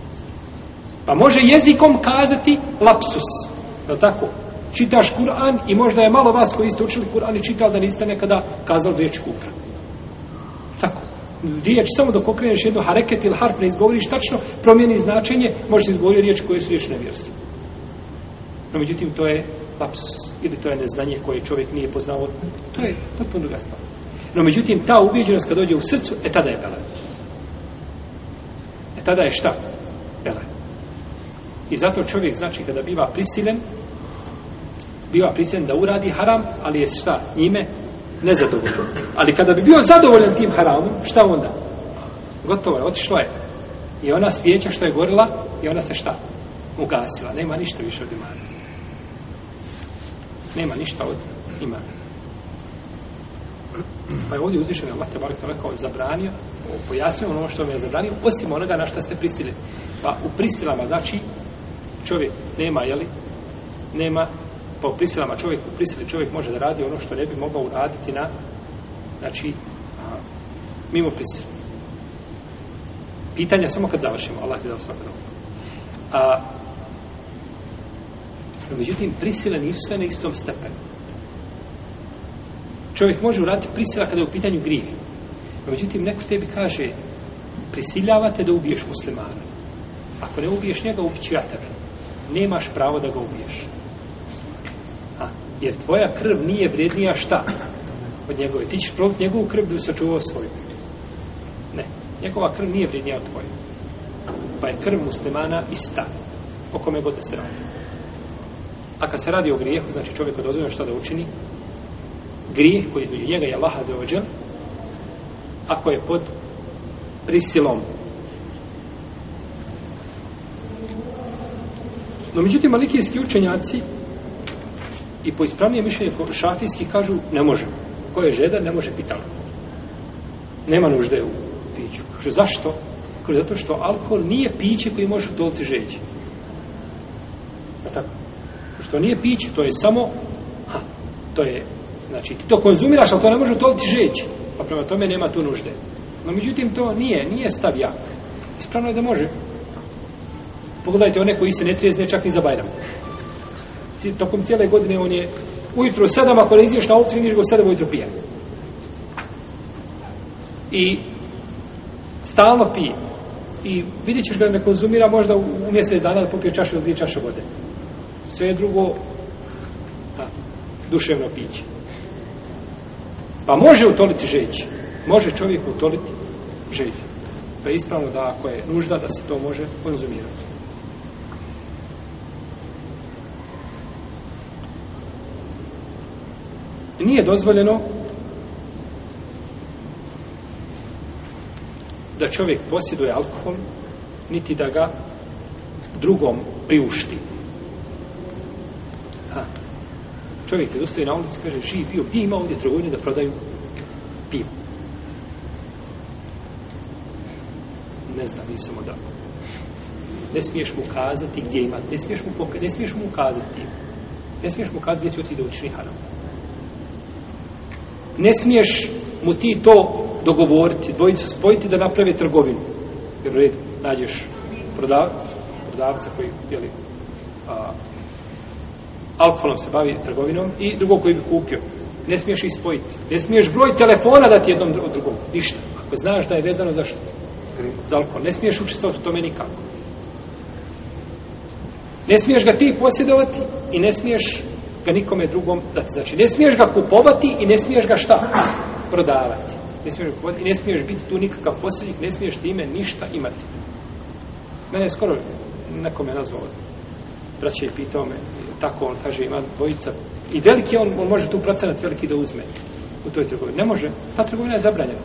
Pa može jezikom kazati lapsus. Je tako? Čitaš Kur'an i možda je malo vas koji ste učili Kur'an i čitali da niste nekada kazali riječ kufra. Tako. Riječ samo dok okreneš jednu hareket ili harf ne izgovoriš tačno, promijeni značenje, možeš izgovoriti riječ koje su riječ nevjerstva. No, međutim, to je lapsus ili to je neznanje koje čovjek nije poznao. To je potpuno druga stvar. No, međutim, ta ubijeđenost kad dođe u srcu, e tada je bela. E tada je šta? Bela. I zato čovjek, znači, kada biva prisilen, biva prisilen da uradi haram, ali je šta? Njime nezadovoljan. Ali kada bi bio zadovoljan tim haramom, šta onda? Gotovo je, otišlo je. I ona svijeća što je gorila, i ona se šta? Ugasila. Nema ništa više od imana. Nema ništa od imana. Pa je ovdje uzvišen Allah te barek kao zabranio, pojasnio ono što vam je zabranio, osim onoga na što ste prisilili. Pa u prisilama, znači, čovjek nema, jeli, nema, pa u prisilama čovjek, u prisili čovjek može da radi ono što ne bi mogao uraditi na, znači, a, mimo prisili. Pitanja samo kad završimo, Allah ti dao svako dobro. A, no, međutim, prisile nisu sve na istom stepenu. Čovjek može uraditi prisila kada je u pitanju grijeh. No, međutim, neko tebi kaže, prisiljavate da ubiješ muslimana. Ako ne ubiješ njega, ubiću ja tebe. Nemaš pravo da ga ubiješ. A, jer tvoja krv nije vrednija šta? Od njegove. Ti ćeš proliti njegovu krv da bi sačuvao svoju. Ne. Njegova krv nije vrednija od tvoje. Pa je krv muslimana ista. O kome god da se radi. A kad se radi o grijehu, znači čovjek dozvoljeno šta da učini, grijeh koji između njega i Allaha za ođel, ako je pod prisilom. No, međutim, malikijski učenjaci i po ispravnije mišljenje šafijski kažu ne može. Ko je žedan, ne može piti alkohol. Nema nužde u piću. Kaže, zašto? Kaže, zato što alkohol nije piće koji može udoliti žeđi. Da tako? Što nije piće, to je samo ha, to je, znači, ti to konzumiraš, ali to ne može udoliti žeći. Pa prema tome nema tu nužde. No, međutim, to nije, nije stav jak. Ispravno je da može. Pogledajte one koji se ne trijezne čak ni za Bajram. Tokom cijele godine on je ujutro sedam, ako ne izješ na ovcu, vidiš ga sedam ujutro pije. I stalno pije. I vidjet ćeš ga ne konzumira možda u, u mjesec dana da popije čašu ili dvije čaše vode. Sve drugo a, duševno piće. Pa može utoliti žeđi. Može čovjek utoliti žeđi. Pa je ispravno da ako je nužda da se to može konzumirati. nije dozvoljeno da čovjek posjeduje alkohol niti da ga drugom priušti. Ha. Čovjek te dostaje na ulici kaže živ bio, gdje ima ovdje trgovine da prodaju pivo? Ne znam, nisam odavno. Ne smiješ mu kazati gdje ima, ne smiješ mu, poka, ne smiješ mu ukazati. Ne smiješ mu kazati gdje će otići da učini haram ne smiješ mu ti to dogovoriti, dvojicu spojiti da naprave trgovinu. Jer red, nađeš prodav, prodavca koji, jeli, a, alkoholom se bavi trgovinom i drugog koji bi kupio. Ne smiješ ispojiti. Ne smiješ broj telefona dati jednom od drugom. Ništa. Ako znaš da je vezano za što? Za alkohol. Ne smiješ učestvovati u tome nikako. Ne smiješ ga ti posjedovati i ne smiješ ga nikome drugom dati. Znači, ne smiješ ga kupovati i ne smiješ ga šta? Prodavati. Ne smiješ ga kupovati i ne smiješ biti tu nikakav posljednik, ne smiješ time ništa imati. Mene je skoro nekome nazvao braće je pitao me, tako on kaže, ima dvojica, i veliki on, on može tu procenat veliki da uzme u toj trgovini. Ne može, ta trgovina je zabranjena.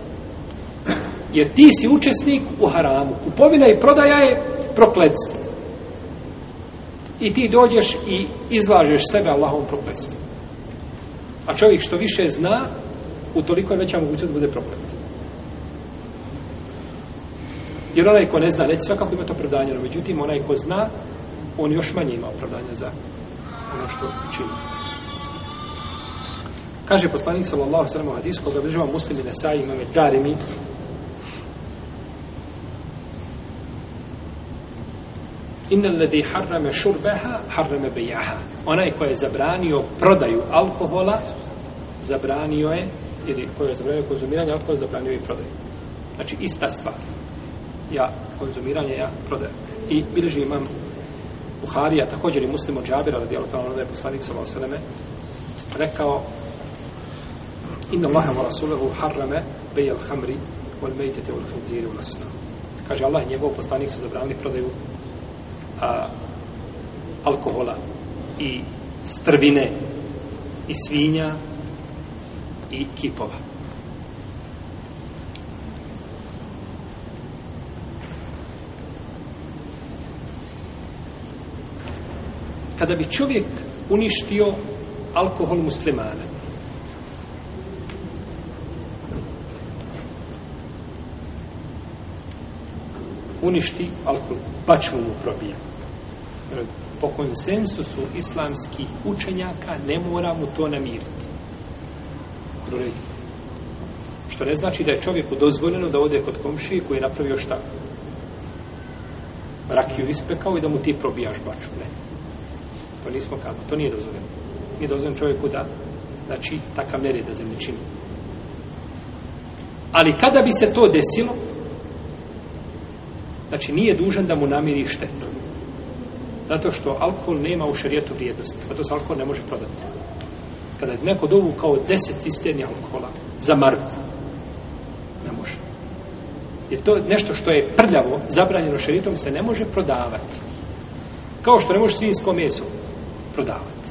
Jer ti si učesnik u haramu. Kupovina i prodaja je prokledstvo. I ti dođeš i izlažeš sebe Allahovom prokledstvu. A čovjek što više zna, utoliko je veća mogućnost da bude proklet. Jer onaj ko ne zna, neće svakako ima to predanje, no međutim, onaj ko zna, on još manje ima opravdanja za ono što čini. Kaže poslanik sallallahu sallam u hadisku, koga bližava muslimi Nesai, imame Darimi, Inna alladhi harrama shurbaha harrama bay'aha. Onaj ko je zabranio prodaju alkohola, zabranio je ili ko je zabranio konzumiranje alkohola, zabranio je i prodaju. Znači ista stvar. Ja konzumiranje, ja prodaju. I bilježi imam Buharija, također i muslim od Džabira, radijalo ta'ala, da je poslanik sallallahu alejhi rekao Inna Allahe wa rasulahu harrama bejel hamri wal maytati wal khinziri wal asna. Kaže Allah i njegov poslanik su zabranili prodaju a, alkohola i strvine i svinja i kipova. Kada bi čovjek uništio alkohol muslimana, uništi alkohol, pa bačvu mu probija. Po konsensusu islamskih učenjaka ne mora mu to namiriti. Što ne znači da je čovjeku dozvoljeno da ode kod komšije koji je napravio šta? Rakiju ispekao i da mu ti probijaš baču. Ne. To nismo kazali. To nije dozvoljeno. Nije dozvoljeno čovjeku da znači takav nered da zemlje čini. Ali kada bi se to desilo, znači nije dužan da mu namiri štetu. Zato što alkohol nema u šarijetu vrijednosti. Zato se alkohol ne može prodati. Kada je neko dovu kao deset cisterni alkohola za marku, ne može. Jer to nešto što je prljavo, zabranjeno šarijetom, se ne može prodavati. Kao što ne može svinsko meso prodavati.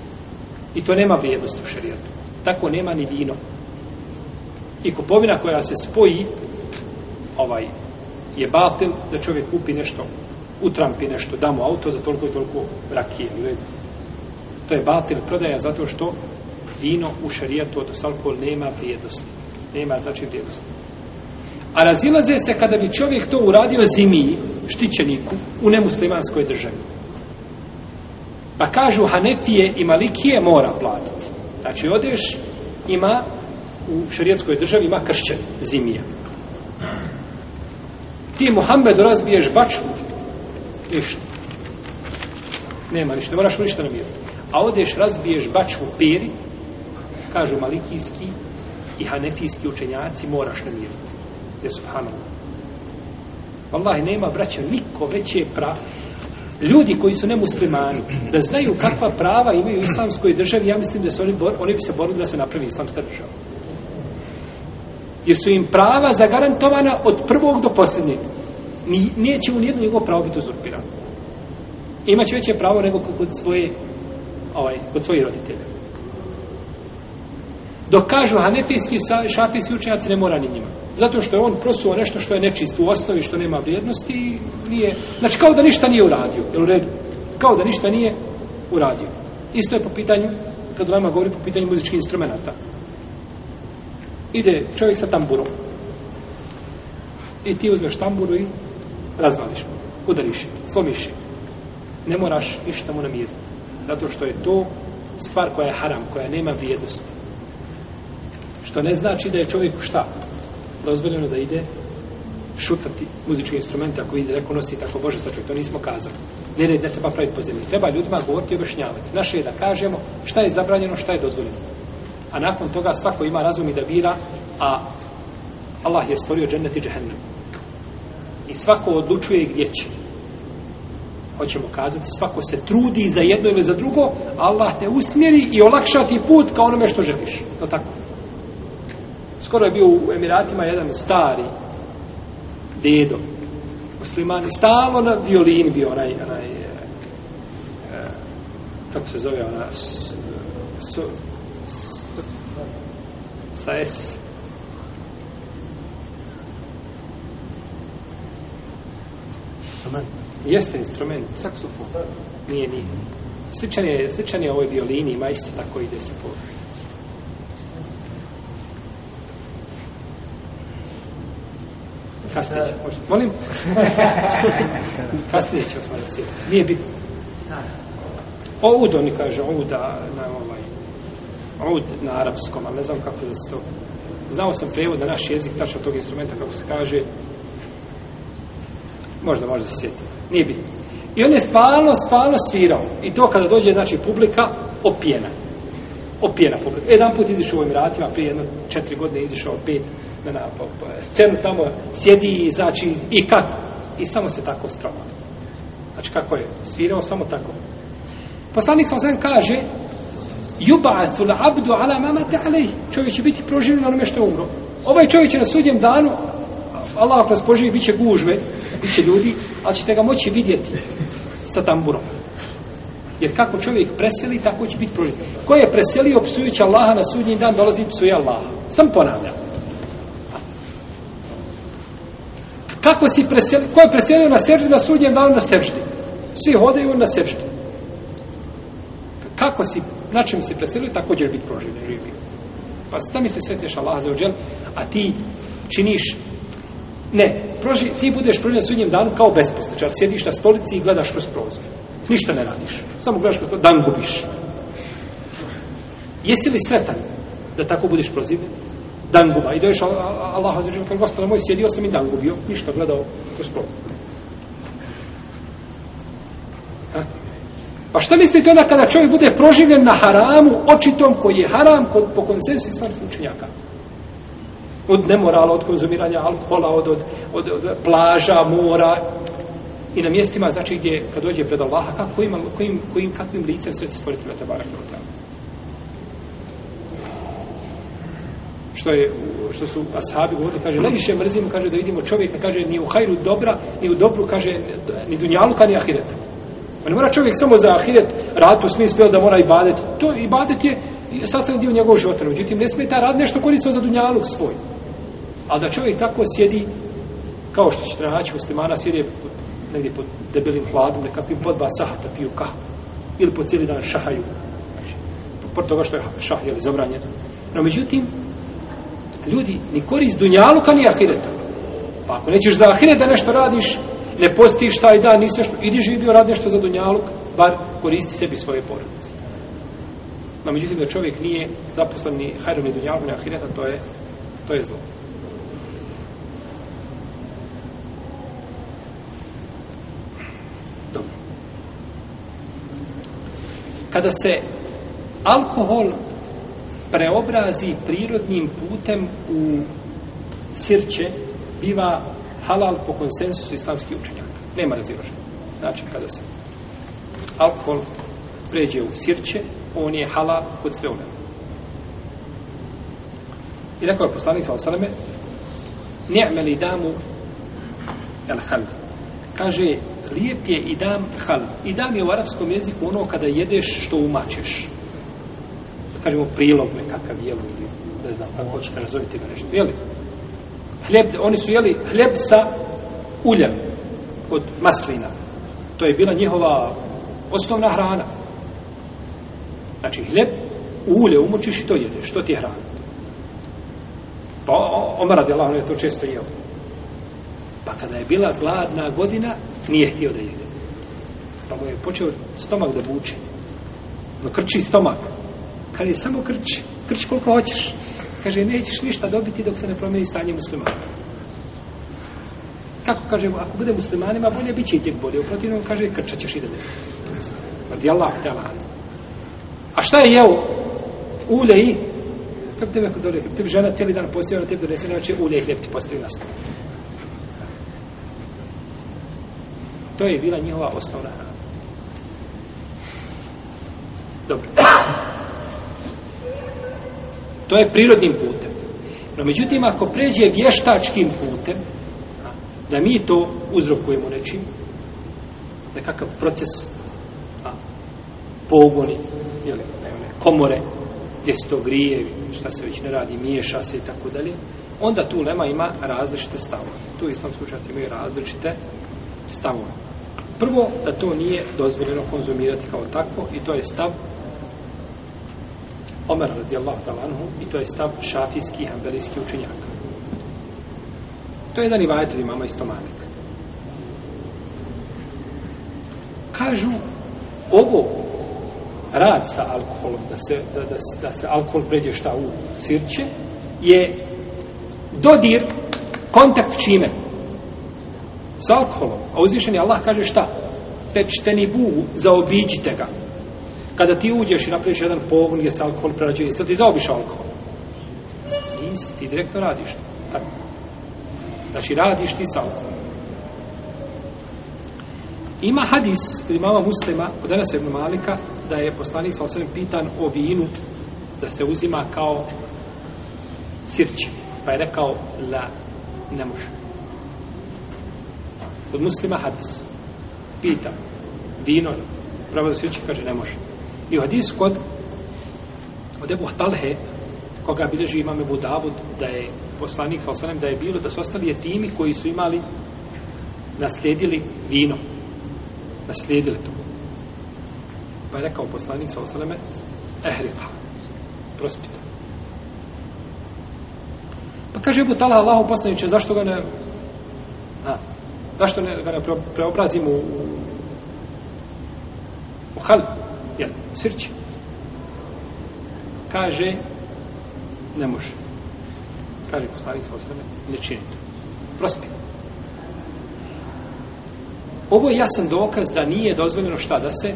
I to nema vrijednosti u šarijetu. Tako nema ni vino. I kupovina koja se spoji ovaj je batil da čovjek kupi nešto, utrampi nešto, da mu auto za toliko i toliko rakije. To je batil prodaja zato što vino u šarijetu, odnosno alkohol, nema vrijednosti. Nema znači vrijednosti. A razilaze se kada bi čovjek to uradio zimi, štićeniku, u nemuslimanskoj državi. Pa kažu Hanefije i Malikije mora platiti. Znači odeš, ima u šarijetskoj državi ima kršćan zimija ti Muhammedu razbiješ baču, ništa. Nema ništa, ne moraš mu ništa namiriti. A odeš, razbiješ baču peri, kažu malikijski i hanefijski učenjaci, moraš namiriti. Je subhanallah. Wallahi, nema, braća, niko veće pra, Ljudi koji su nemuslimani, da znaju kakva prava imaju u islamskoj državi, ja mislim da se oni, bor, oni bi se borili da se napravi islamska država jer su im prava zagarantovana od prvog do posljednjeg. Ni, Neće u nijedno njegovo pravo biti uzurpirano. Imaće veće pravo nego kod svoje ovaj, kod svojih roditelja. Dok kažu hanefijski šafijski učenjaci ne mora ni njima. Zato što je on prosuo nešto što je nečisto u osnovi, što nema vrijednosti i nije... Znači kao da ništa nije uradio. Jel u redu? Kao da ništa nije uradio. Isto je po pitanju, kad vama govori po pitanju muzičkih instrumenta ide čovjek sa tamburom. I ti uzmeš tamburu i razvališ. Udariš je, slomiš je. Ne moraš ništa mu namiriti. Zato što je to stvar koja je haram, koja nema vrijednosti. Što ne znači da je čovjeku šta? Dozvoljeno da ide šutati muzički instrumente ako ide neko nosi tako Bože sačuj, to nismo kazali. Ne, ne, ne treba praviti po zemlji. Treba ljudima govoriti i objašnjavati. Naše je da kažemo šta je zabranjeno, šta je dozvoljeno a nakon toga svako ima razum i da bira, a Allah je stvorio džennet i džehennem. I svako odlučuje gdje će. hoćemo kazati, svako se trudi za jedno ili za drugo, Allah te usmjeri i olakša ti put kao onome što želiš. Je tako? Skoro je bio u Emiratima jedan stari dedo, musliman, i stalo na violini bio onaj, onaj e, e, kako se zove ona, s, s, s, sa S, Instrument. Jeste instrument, saksofon. Nije, nije. Sličan je, sličan je ovoj violini, ima isto tako ide se po... Kasnije ću, možda. Molim? Kasnije ću otvoriti sjeti. Nije bitno. Oud, oni kaže, ouda na ovaj, oud na arapskom, ali ne znam kako da se to... Znao sam prevod na naš jezik, tačno tog instrumenta, kako se kaže, možda, možda se sjeti. Nije bitno. I on je stvarno, stvarno svirao. I to kada dođe, znači, publika opijena. Opijena publika. Jedan put izišao u Emiratima, prije jedno četiri godine izišao pet na, na po, po, scenu tamo, sjedi i znači, i kako? I samo se tako stromao. Znači, kako je? Svirao samo tako. Poslanik sam sam kaže, Juba'atul abdu ala mamate alej. Čovjek će biti proživljen na onome što je umro. Ovaj čovjek će na sudjem danu Allah ako nas poživi, bit će gužve, bit će ljudi, ali ćete ga moći vidjeti sa tamburom. Jer kako čovjek preseli, tako će biti proživljen. Ko je preselio psujući Allaha na sudnji dan, dolazi psuje Allaha. Sam ponavljam. Kako si preselio, ko je preselio na seždi, na sudnjem danu na seždi? Svi hodaju na seždi. Kako si, na čem si preselio, tako ćeš biti proživljen, živio. Pa sta mi se sretneš Allah za ođel, a ti činiš Ne, proži, ti budeš proživljen sudnjem danu kao besposličar. Sjediš na stolici i gledaš kroz prozor. Ništa ne radiš. Samo gledaš kroz prozor, dan gubiš. Jesi li sretan da tako budeš prozivljen? Danguba. I doješ Allah azuđen, kao gospoda moj, sjedio sam i dangubio. Ništa gledao kroz prozor. Pa šta mislite onda kada čovjek bude proživljen na haramu, očitom koji je haram kod, po konsensu islamskih učenjaka? od nemorala, od konzumiranja alkohola, od, od, od, od plaža, mora i na mjestima, znači gdje kad dođe pred Allaha, kako, kojim, kojim, kojim, kakvim licem sredi stvoritelja Tebara Krota. Što je, što su ashabi govorili, kaže, najviše mrzimo, kaže, da vidimo čovjeka, kaže, ni u hajru dobra, ni u dobru, kaže, ni dunjaluka, ni ahireta. Pa ne mora čovjek samo za ahiret raditi u smislu da mora i badet. To i badet je sastavni dio njegovog života. Međutim, ne smije ta rad nešto koristiti za dunjaluk svoj. A da čovjek tako sjedi, kao što ćete naći muslimana, sjedi negdje pod debelim hladom, nekakvim pod dva sahata piju kahu. Ili po cijeli dan šahaju. Znači, pod toga što je šah, je zabranjeno. No, međutim, ljudi ni korist dunjaluka ni ahireta. Pa ako nećeš za ahireta nešto radiš, ne postiš taj dan, nisi nešto, idi živio, radi nešto za dunjaluk, bar koristi sebi svoje porodice. No, međutim, da čovjek nije zaposlen ni hajrom ni dunjaluk ni ahireta, to je, to je zlo. Dobro. Kada se alkohol preobrazi prirodnim putem u sirće, biva halal po konsensusu islamskih učenjaka. Nema razilaženja. Znači, kada se alkohol pređe u sirće, on je halal kod sve ulema. I rekao je poslanik sa osaleme, ni'me li damu el hal. Kaže, lijep je i dam hal. I dam je u arapskom jeziku ono kada jedeš što umačeš. Kažemo prilog nekakav jelu ili ne znam kako hoćete nazoviti ga nešto. Jeli? Hljeb, oni su jeli hljeb sa uljem od maslina. To je bila njihova osnovna hrana. Znači, hljeb u ulje umočiš i to jedeš. Što ti je hrana? Pa Omar radi Allah, je to često jeo. Pa kada je bila gladna godina, nije htio da jede. Pa mu je počeo stomak da buči No krči stomak kaže, samo krči, krči koliko hoćeš. Kaže, nećeš ništa dobiti dok se ne promijeni stanje muslimana. Kako kaže, ako bude muslimanima, bolje bit će i tijek bolje. U protivnom kaže, krčat ćeš i da. Radi Allah, te A šta je jeo? Ulje i? Kako tebe kod ulje? Tebi žena cijeli dan postoji, ona tebi donese, znači ulje i hljeb ti postoji na stavu. To je bila njihova osnovna hrana. Dobro. To je prirodnim putem. No, međutim, ako pređe vještačkim putem, da mi to uzrokujemo nečim, nekakav proces, a, pogoni, jeli, ne, komore, gdje se to grije, šta se već ne radi, miješa se i tako dalje, onda tu lema ima različite stavove. Tu islamski učenjaci imaju različite stavove. Prvo, da to nije dozvoljeno konzumirati kao takvo i to je stav Omer radijallahu ta'ala anhu i to je stav šafijski i hanbelijskih učenjaka. To je jedan ivajet od imama isto Kažu ovo rad sa alkoholom, da se, da, da, da se alkohol pređe šta u sirće, je dodir, kontakt čime? S alkoholom. A uzvišeni Allah kaže šta? Pečteni buhu, zaobiđite ga. Kada ti uđeš i napraviš jedan pogon gdje se alkohol prerađuje, jesi ti zaobiš alkohol? Nisi, ti direktno radiš. Tako. Znači, radiš ti sa alkoholom. Ima hadis od imama muslima, od Enesa ibn Malika, da je poslanik sa osvijem pitan o vinu da se uzima kao sirće. Pa je rekao, la, ne može. Od muslima hadis. Pita, vino, pravo da sirće, kaže, ne može. I u hadisu kod od Ebu Talhe, koga bilježi imam Ebu Davud, da je poslanik sa da je bilo, da su ostali jetimi koji su imali naslijedili vino. Naslijedili to. Pa je rekao poslanik sa osvijem, ehrika, prospita. Pa kaže Ebu Talha Allahu poslaniče, zašto ga ne a, zašto ne, ga ne preobrazimo u, u, u halbu? Jel, sirće. Kaže, ne može. Kaže poslanik sa osreme, ne činite. Prospi. Ovo je jasan dokaz da nije dozvoljeno šta da se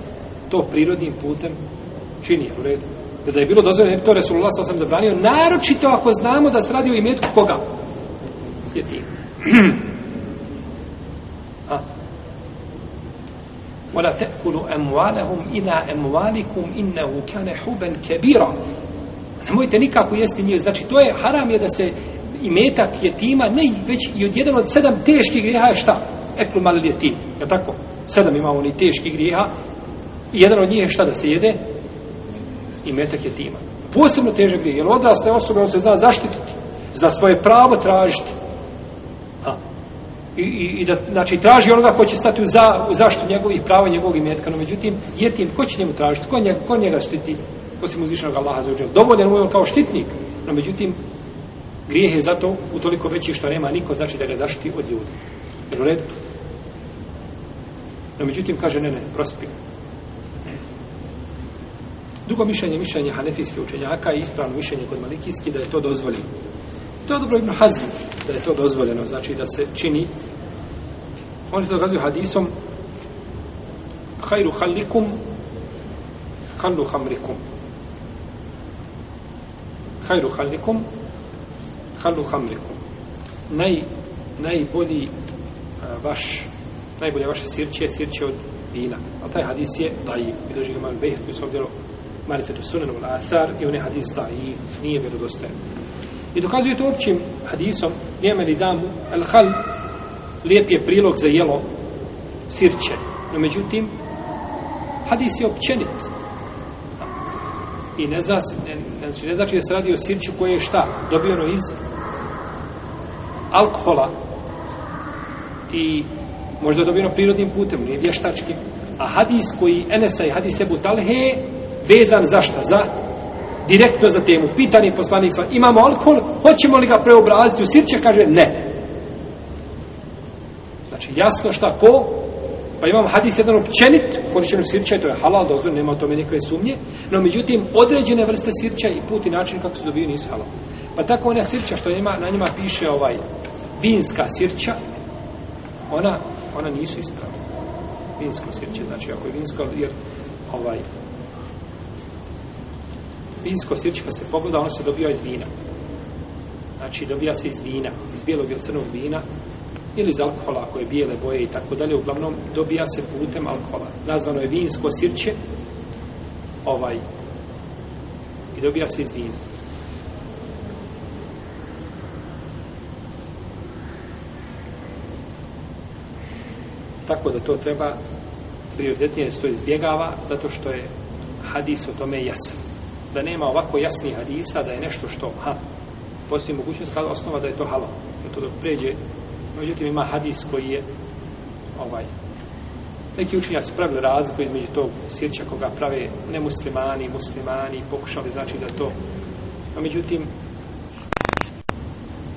to prirodnim putem čini, u redu. Da, da je bilo dozvoljeno, ne bi to Resulullah sa sam zabranio, naročito ako znamo da se radi o imetku koga? Je ti. A. ولا تأكلوا أموالهم إلى أموالكم إنه كان حبا كبيرا nemojte nikako jesti nije znači to je haram je da se imetak jetima ne već i od jedan od sedam teških grijeha je šta eklu mal jetim je tako sedam imamo ni teških grijeha i jedan od njih je šta da se jede imetak jetima posebno težak grijeh jer odrasle osobe on se zna zaštititi zna svoje pravo tražiti ha i, i, i da, znači, traži onoga ko će stati u, za, u zaštitu njegovih prava, njegovog imetka, no međutim, jetim, ko će njemu tražiti, ko njega, ko njega štiti, osim uzvišenog Allaha za uđel. Dovoljen mu je on kao štitnik, no međutim, grijeh je zato u toliko veći što nema niko, znači da ga zaštiti od ljudi. Jer u redu? No međutim, kaže, ne, ne, prospi. Drugo mišljenje, mišljenje hanefijske učenjaka i ispravno mišljenje kod malikijski da je to dozvoljeno. To je dobro Ibn Hazm, da je to dozvoljeno, znači da se čini. oni to dokazuju hadisom Hajru halikum Hallu hamrikum Hajru halikum Hallu hamrikum Naj, najbolji a, vaš najbolje vaše sirće je sirće od vina. a taj hadis je dajiv. Biloži ga malo behet koji su ovdje marifetu sunanom al-athar i on je hadis dajiv. Nije vjerodostajan. I dokazuje to općim hadisom, nijeme li damu, el hal, lijep je prilog za jelo sirće. No međutim, hadis je općenit. I ne, zas, ne, ne, znači, ne znači da se radi o sirću koje je šta? Dobijeno iz alkohola i možda je dobijeno prirodnim putem, nije vještački. A hadis koji Enesa i hadis Ebu Talhe vezan za šta? Za direktno za temu. Pitani poslanik sa imamo alkohol, hoćemo li ga preobraziti u sirće? Kaže ne. Znači jasno šta ko? Pa imamo hadis jedan općenit, korišćeno sirća, to je halal, dozvoljeno, nema o tome nikakve sumnje, no međutim, određene vrste sirća i put i način kako se dobiju nisu halal. Pa tako ona sirća što ima, na njima piše ovaj vinska sirća, ona, ona nisu ispravna. Vinsko sirće, znači ako je vinsko, jer ovaj, vinsko sirće kad se pogleda, ono se dobija iz vina. Znači, dobija se iz vina, iz bijelog ili crnog vina, ili iz alkohola, ako je bijele boje i tako dalje, uglavnom dobija se putem alkohola. Nazvano je vinsko sirće, ovaj i dobija se iz vina. Tako da to treba prioritetnije se to izbjegava zato što je hadis o tome jasan. Da nema ovako jasnih hadisa da je nešto što ha, postoji mogućnost kao osnova da je to halal. Da to dok pređe međutim ima hadis koji je ovaj neki učinjaci pravili razliku između tog sjeća koga prave nemuslimani, muslimani pokušali znači da to a međutim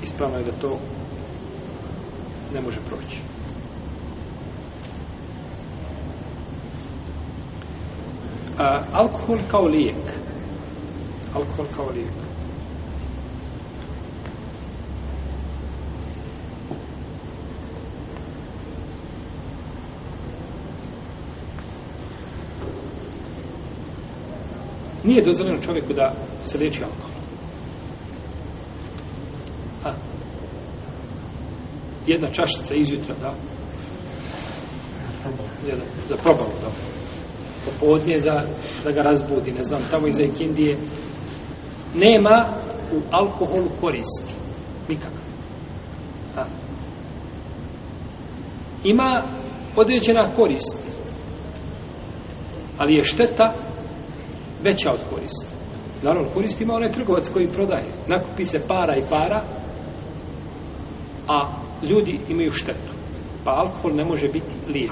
ispravno je da to ne može proći a, alkohol kao lijek alkohol kao lijek nije dozvoljeno čovjeku da se liječi alkohol. A? Jedna čašica izjutra, da? Jedna, za probavu, da? Popodnje za, da ga razbudi, ne znam, tamo iza ikindije. Nema u alkoholu koristi. Nikako. A? Ima određena korist. Ali je šteta veća od koristi. Naravno, korist ima onaj trgovac koji prodaje. Nakupi se para i para, a ljudi imaju štetu. Pa alkohol ne može biti lijek.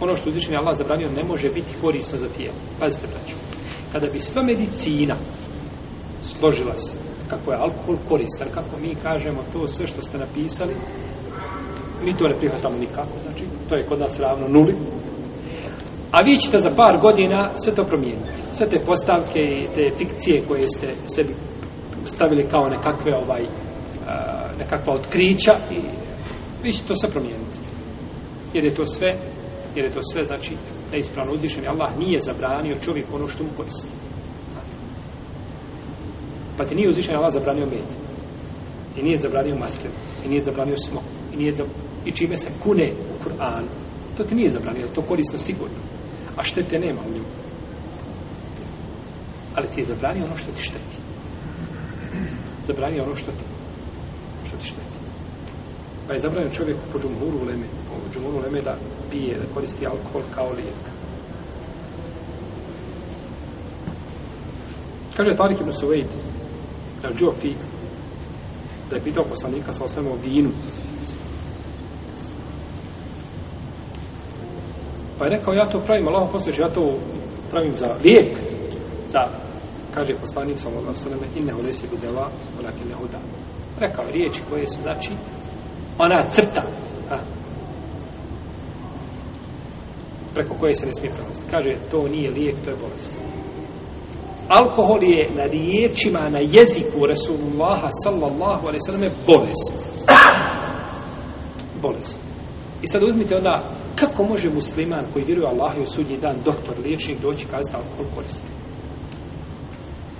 Ono što uzvišen je Allah zabranio ne može biti korisno za tijelo. Pazite, braću. Kada bi sva medicina složila se kako je alkohol koristan, kako mi kažemo to sve što ste napisali, mi to ne prihvatamo nikako, znači, to je kod nas ravno nuli, A vi ćete za par godina sve to promijeniti. Sve te postavke i te fikcije koje ste sebi stavili kao nekakve ovaj nekakva otkrića i vi ćete to sve promijeniti. Jer je to sve jer je to sve znači neispravno uzvišen i Allah nije zabranio čovjek ono što mu koristi. Pa ti nije uzvišen Allah zabranio med. I nije zabranio maslen. I nije zabranio smok. I, nije zab... I čime se kune u Kur'anu. To ti nije zabranio, to korisno sigurno. A štete nema u njemu. Ali ti je zabranio ono što ti šteti. Zabranio ono što ti, što ti šteti. Pa je zabranio čovjeku po džumhuru leme, po džumhuru leme da pije, da koristi alkohol kao lijek. Kaže Tarik ibn Suvejd, El Džofi, da je pitao poslanika sa osvrame o vinu, Pa je rekao, ja to pravim, Allah posljeđe, ja to pravim za lijek, za, kaže poslanik sa Allah inne hu lesi budeva, onak inne hu. Rekao je riječi koje su, znači, ona crta, a, preko koje se ne smije prelaziti. Kaže, to nije lijek, to je bolest. Alkohol je na riječima, na jeziku Resulullaha sallallahu alaihi sallam bolest. Bolest. I sad uzmite onda Kako može musliman koji vjeruje Allah i u sudnji dan, doktor, liječnik, doći kazati alkohol koristi?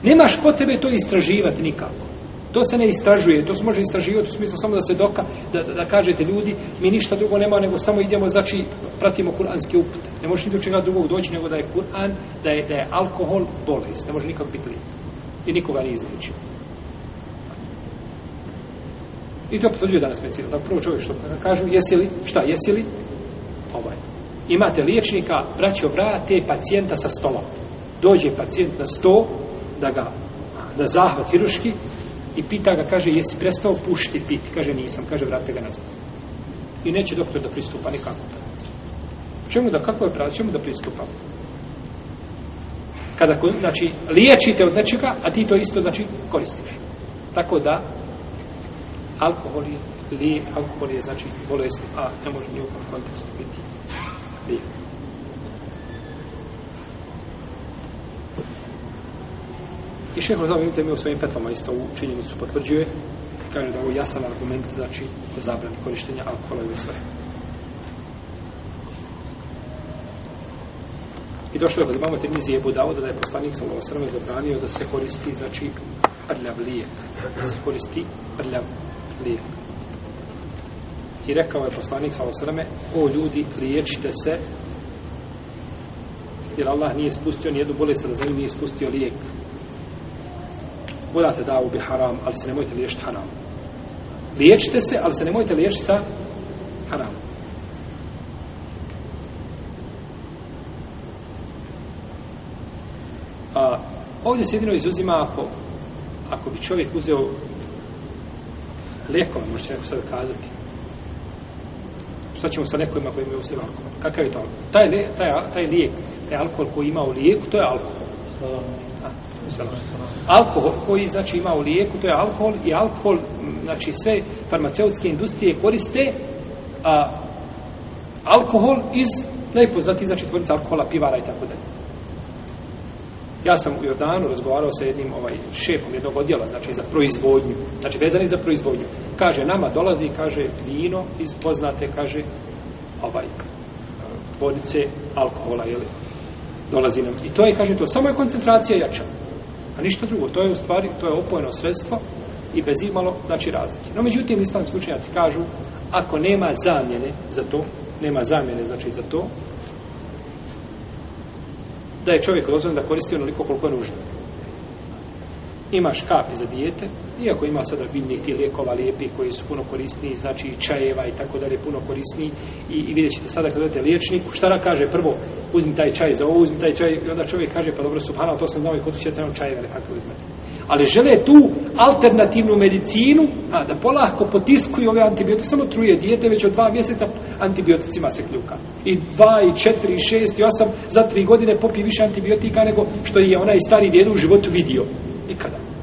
Nemaš potrebe to istraživati nikako. To se ne istražuje, to se može istraživati u smislu samo da se doka, da, da, da kažete ljudi, mi ništa drugo nema, nego samo idemo, znači, pratimo kuranske upute. Ne može ni do čega drugog doći, nego da je Kur'an, da je, da je alkohol bolest, ne može nikako biti lijek. I nikoga nije izličio. I to potvrđuje danas medicina. Da prvo čovjek što kažu, jesi li, šta, jesi li ovaj. Imate liječnika, braćo, vrate pacijenta sa stolom. Dođe pacijent na sto, da ga, na zahvat viruški, i pita ga, kaže, jesi prestao pušiti piti? Kaže, nisam. Kaže, vrate ga nazad. I neće doktor da pristupa nikako. Čemu da, kako je pravo, čemu da pristupa? Kada, znači, liječite od nečega, a ti to isto, znači, koristiš. Tako da, alkohol je li alkohol je znači bolest, a ne može ni u kontekstu biti lijek. I šeho znam imate mi u svojim fetvama isto u činjenicu potvrđuje kaže da je ovo jasan argument znači o zabrani korištenja alkohola ili sve. I došlo je kod imamo Tirmizi je budao da je poslanik sallallahu alejhi zabranio da se koristi znači prljav lijek. Da se koristi prljav lijek. I rekao je poslanik sa osrame, o ljudi, liječite se jer Allah nije spustio nijednu bolest, a da za nju nije spustio lijek. Volate davu bi haram, ali se nemojte liječiti haram. Liječite se, ali se nemojte liječiti sa haram. A, ovdje se jedino izuzima ako, ako bi čovjek uzeo lijekove, možete neko sad kazati. Šta ćemo sa lijekovima koji imaju uzeo alkohol? Kakav je to alkohol? Taj, taj, taj lijek, taj alkohol koji ima u lijeku, to je alkohol. Alkohol koji znači ima u lijeku, to je alkohol i alkohol, znači sve farmaceutske industrije koriste a, alkohol iz najpoznatiji znači tvornica alkohola, pivara i tako dalje. Ja sam u Jordanu razgovarao sa jednim ovaj šefom jednog odjela, znači za proizvodnju, znači vezani za proizvodnju. Kaže, nama dolazi, kaže, vino iz poznate, kaže, ovaj, tvornice alkohola, jel? Dolazi nam. I to je, kaže, to samo je koncentracija jača. A ništa drugo. To je u stvari, to je opojeno sredstvo i bez imalo, znači, razlike. No, međutim, islamski učenjaci kažu, ako nema zamjene za to, nema zamjene, znači, za to, da je čovjek dozvoljen da koristi onoliko koliko je nužno. Imaš kapi za dijete, iako ima sada biljnih ti lijekova lijepih koji su puno korisniji, znači i čajeva i tako dalje, puno korisniji i, i vidjet ćete sada kad odete liječniku, šta da kaže prvo, uzmi taj čaj za ovo, uzmi taj čaj i onda čovjek kaže, pa dobro, subhanallah, to sam znao i kod će trebam čajeva ili uzmeti. Ali žele tu alternativnu medicinu, a da polahko potiskuju ove antibiotike, samo truje dijete, već od dva mjeseca antibioticima se kljuka. I dva, i četiri, i šest, i osam, za tri godine popije više antibiotika nego što je onaj stari djedo u životu vidio. Nikada.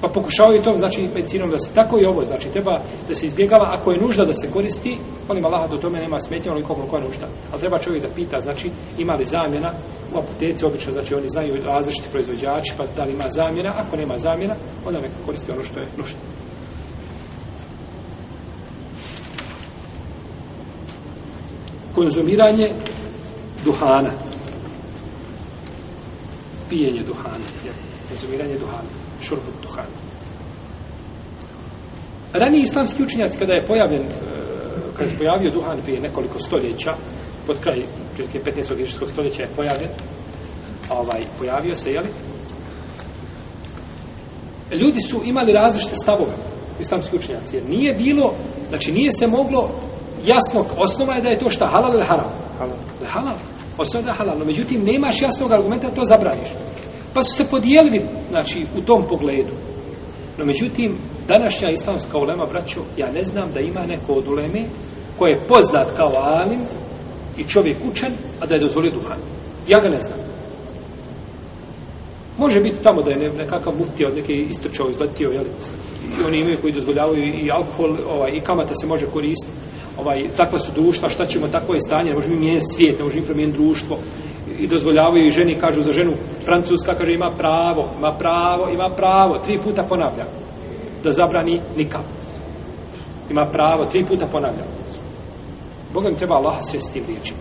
Pa pokušavaju to, znači, medicinom da se tako i ovo, znači, treba da se izbjegava, ako je nužda da se koristi, molim Allaha, do tome nema smetnja, onoliko koliko je nužda. Ali treba čovjek da pita, znači, ima li zamjena, u apoteci, obično, znači, oni znaju različiti proizvođači, pa da li ima zamjena, ako nema zamjena, onda neka koristi ono što je nužda. Konzumiranje duhana. Pijenje duhana. Konzumiranje duhana šurbut duhan. Raniji islamski učenjaci kada je pojavljen, kada se pojavio duhan prije nekoliko stoljeća, pod kraj prilike 15. hiđarskog stoljeća je pojavljen, ovaj, pojavio se, jeli? Ljudi su imali različite stavove, islamski učenjaci, jer nije bilo, znači nije se moglo jasnog, osnova je da je to šta, halal ili haram? Halal. Da je halal. Osnova da je halal, no međutim nemaš jasnog argumenta da to zabraniš. Pa su se podijelili, znači, u tom pogledu. No, međutim, današnja islamska ulema, braćo, ja ne znam da ima neko od uleme koji je poznat kao alim i čovjek učen, a da je dozvolio duhan. Ja ga ne znam. Može biti tamo da je nekakav muftija od neke istrčao, izletio, jel? I oni imaju koji dozvoljavaju i alkohol, ovaj, i kamata se može koristiti. Ovaj, takva su društva, šta ćemo, takvo je stanje, ne možemo mijenjati svijet, ne možemo promijeniti društvo i dozvoljavaju i ženi, kažu za ženu, Francuska kaže ima pravo, ima pravo, ima pravo, tri puta ponavlja, da zabrani nikam. Ima pravo, tri puta ponavlja. Boga mi treba Allah sve s tim riječima.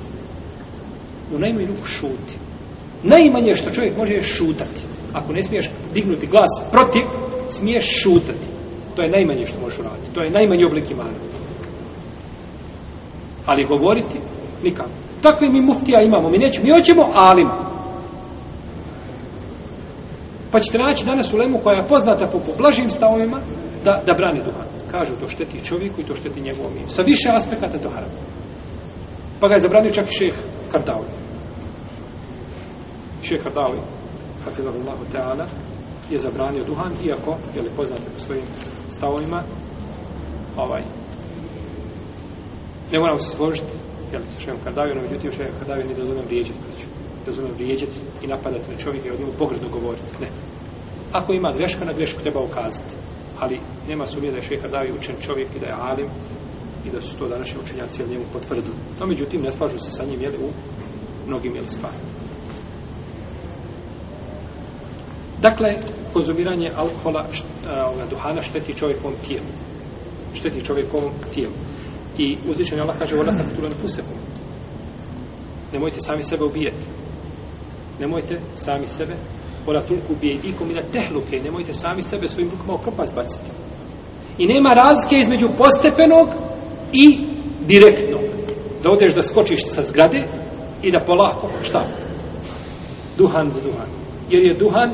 U najmanju ruku šuti. Najmanje što čovjek može je šutati. Ako ne smiješ dignuti glas protiv, smiješ šutati. To je najmanje što možeš uraditi. To je najmanji oblik imana. Ali govoriti, nikako. Takvi mi muftija imamo, mi nećemo, mi hoćemo alim. Pa ćete naći danas u lemu koja je poznata po poblažim stavovima da, da brani duhan. Kažu to šteti čovjeku i to šteti njegovom ime. Sa više aspekata to haram. Pa ga je zabranio čak i šeh Kardavi. Šeh Kardavi, hafizahullahu ta'ala, je zabranio duhan, iako, je li poznate po svojim stavovima, ovaj, ne moramo se složiti, jel, sa šehom Kardavijom, međutim šehom Kardavijom nije dozvoljeno vrijeđati, braću. Dozvoljeno vrijeđati i napadati na čovjeka i od njemu pogredno govoriti. Ne. Ako ima greška, na grešku treba ukazati. Ali nema sumnje da je šehom Kardavij učen čovjek i da je alim i da su to današnji učenjaci njemu potvrdili. No, međutim, ne slažu se sa njim, jel, u mnogim, jel, stvarima. Dakle, konzumiranje alkohola, št, duhana šteti čovjekovom tijelu. Šteti čovjekovom tijelu. I uzvišenje Allah kaže vola taktulen fusekum. Nemojte sami sebe ubijeti. Nemojte sami sebe vola tulku bijedikom i na tehluke. Nemojte sami sebe svojim rukama u propast baciti. I nema razlike između postepenog i direktnog. Da odeš da skočiš sa zgrade I da polako, šta? Duhan za duhan. Jer je duhan,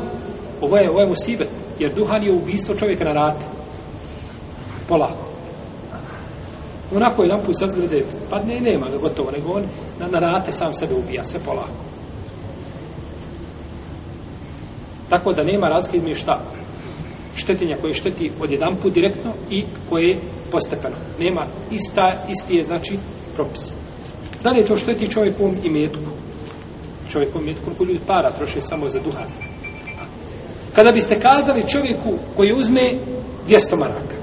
ovo je, ovo je musibet, jer duhan je ubistvo čovjeka na rate. Polako. Onako jedan put zgrade, padne i nema ga gotovo, nego on na, na rate sam sebe ubija, sve polako. Tako da nema razlike između šta? Štetinja koje šteti od jedan put direktno i koje je postepeno. Nema ista, isti je znači propis. Da li je to šteti čovjekovom i metku? Čovjekovom i metku, koliko ljudi para troše samo za duhan. Kada biste kazali čovjeku koji uzme 200 maraka,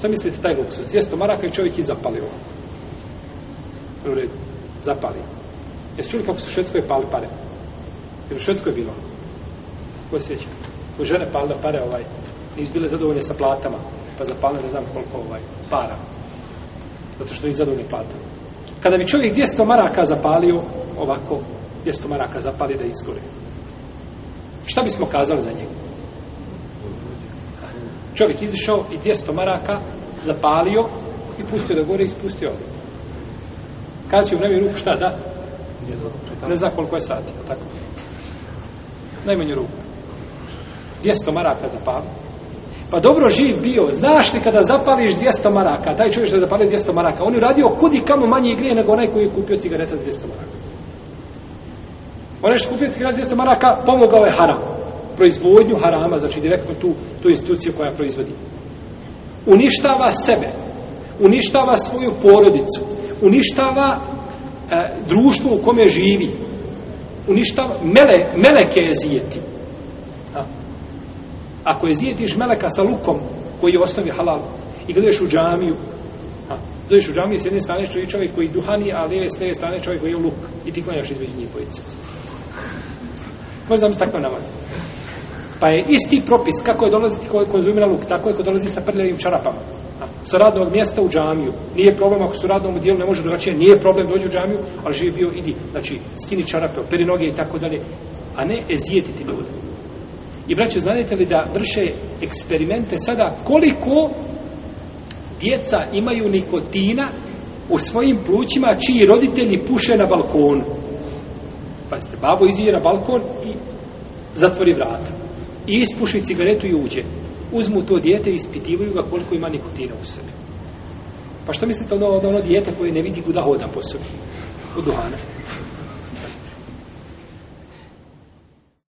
šta mislite taj luksus? 200 maraka i čovjek je zapalio. U redu, Zapali. Jeste čuli kako su u Švedskoj pali pare? Jer u Švedskoj je bilo? Ko se sjeća? U žene palile pare ovaj, nisu bile zadovoljne sa platama, pa zapalile ne znam koliko ovaj, para. Zato što nisu zadovoljne platama. Kada bi čovjek 200 maraka zapalio, ovako, 200 maraka zapali da izgore. Šta bismo kazali za njega? Čovjek izišao i 200 maraka zapalio i pustio da gore i spustio ovdje. Kada će u najmanju ruku šta da? Ne zna koliko je sati, tako? Najmanju ruku. 200 maraka zapalio. Pa dobro živ bio, znaš li kada zapališ 200 maraka, taj čovjek što je zapalio 200 maraka, on je radio kudi kamo manje grije nego onaj koji je kupio cigareta za 200 maraka. Onaj što je kupio cigareta za 200 maraka, pomogao je haram. Proizvodnju harama, znači direktno tu, tu instituciju koja proizvodi. Uništava sebe, uništava svoju porodicu, uništava e, društvo u kome živi, uništava, mele, meleke je zijeti. A. Ako je zijetiš meleka sa lukom, koji je osnovi halal, i gledaš u džamiju, a, dođeš u džamiju, s jedne strane čovjek, koji duhani, a lijeve s lijeve strane čovjek koji je luk, i ti klanjaš između njih bojice. Možda mi takav namaz. Pa je isti propis kako je dolaziti ko konzumira luk, tako je ko dolazi sa prljavim čarapama. Sa radnog mjesta u džamiju. Nije problem ako su radnom dijelu, ne može drugačije, nije problem dođi u džamiju, ali živi bio, idi, znači, skini čarape, operi noge i tako dalje, a ne ezijetiti ljude. I braćo, znate li da vrše eksperimente sada koliko djeca imaju nikotina u svojim plućima čiji roditelji puše na balkonu. Pazite, babo izije na balkon i zatvori vrata. I ispuši cigaretu i uđe. Uzmu to dijete i ispitivaju ga koliko ima nikotina u sebi. Pa što mislite ono, ono dijete koje ne vidi kuda hoda po sebi? U duhana.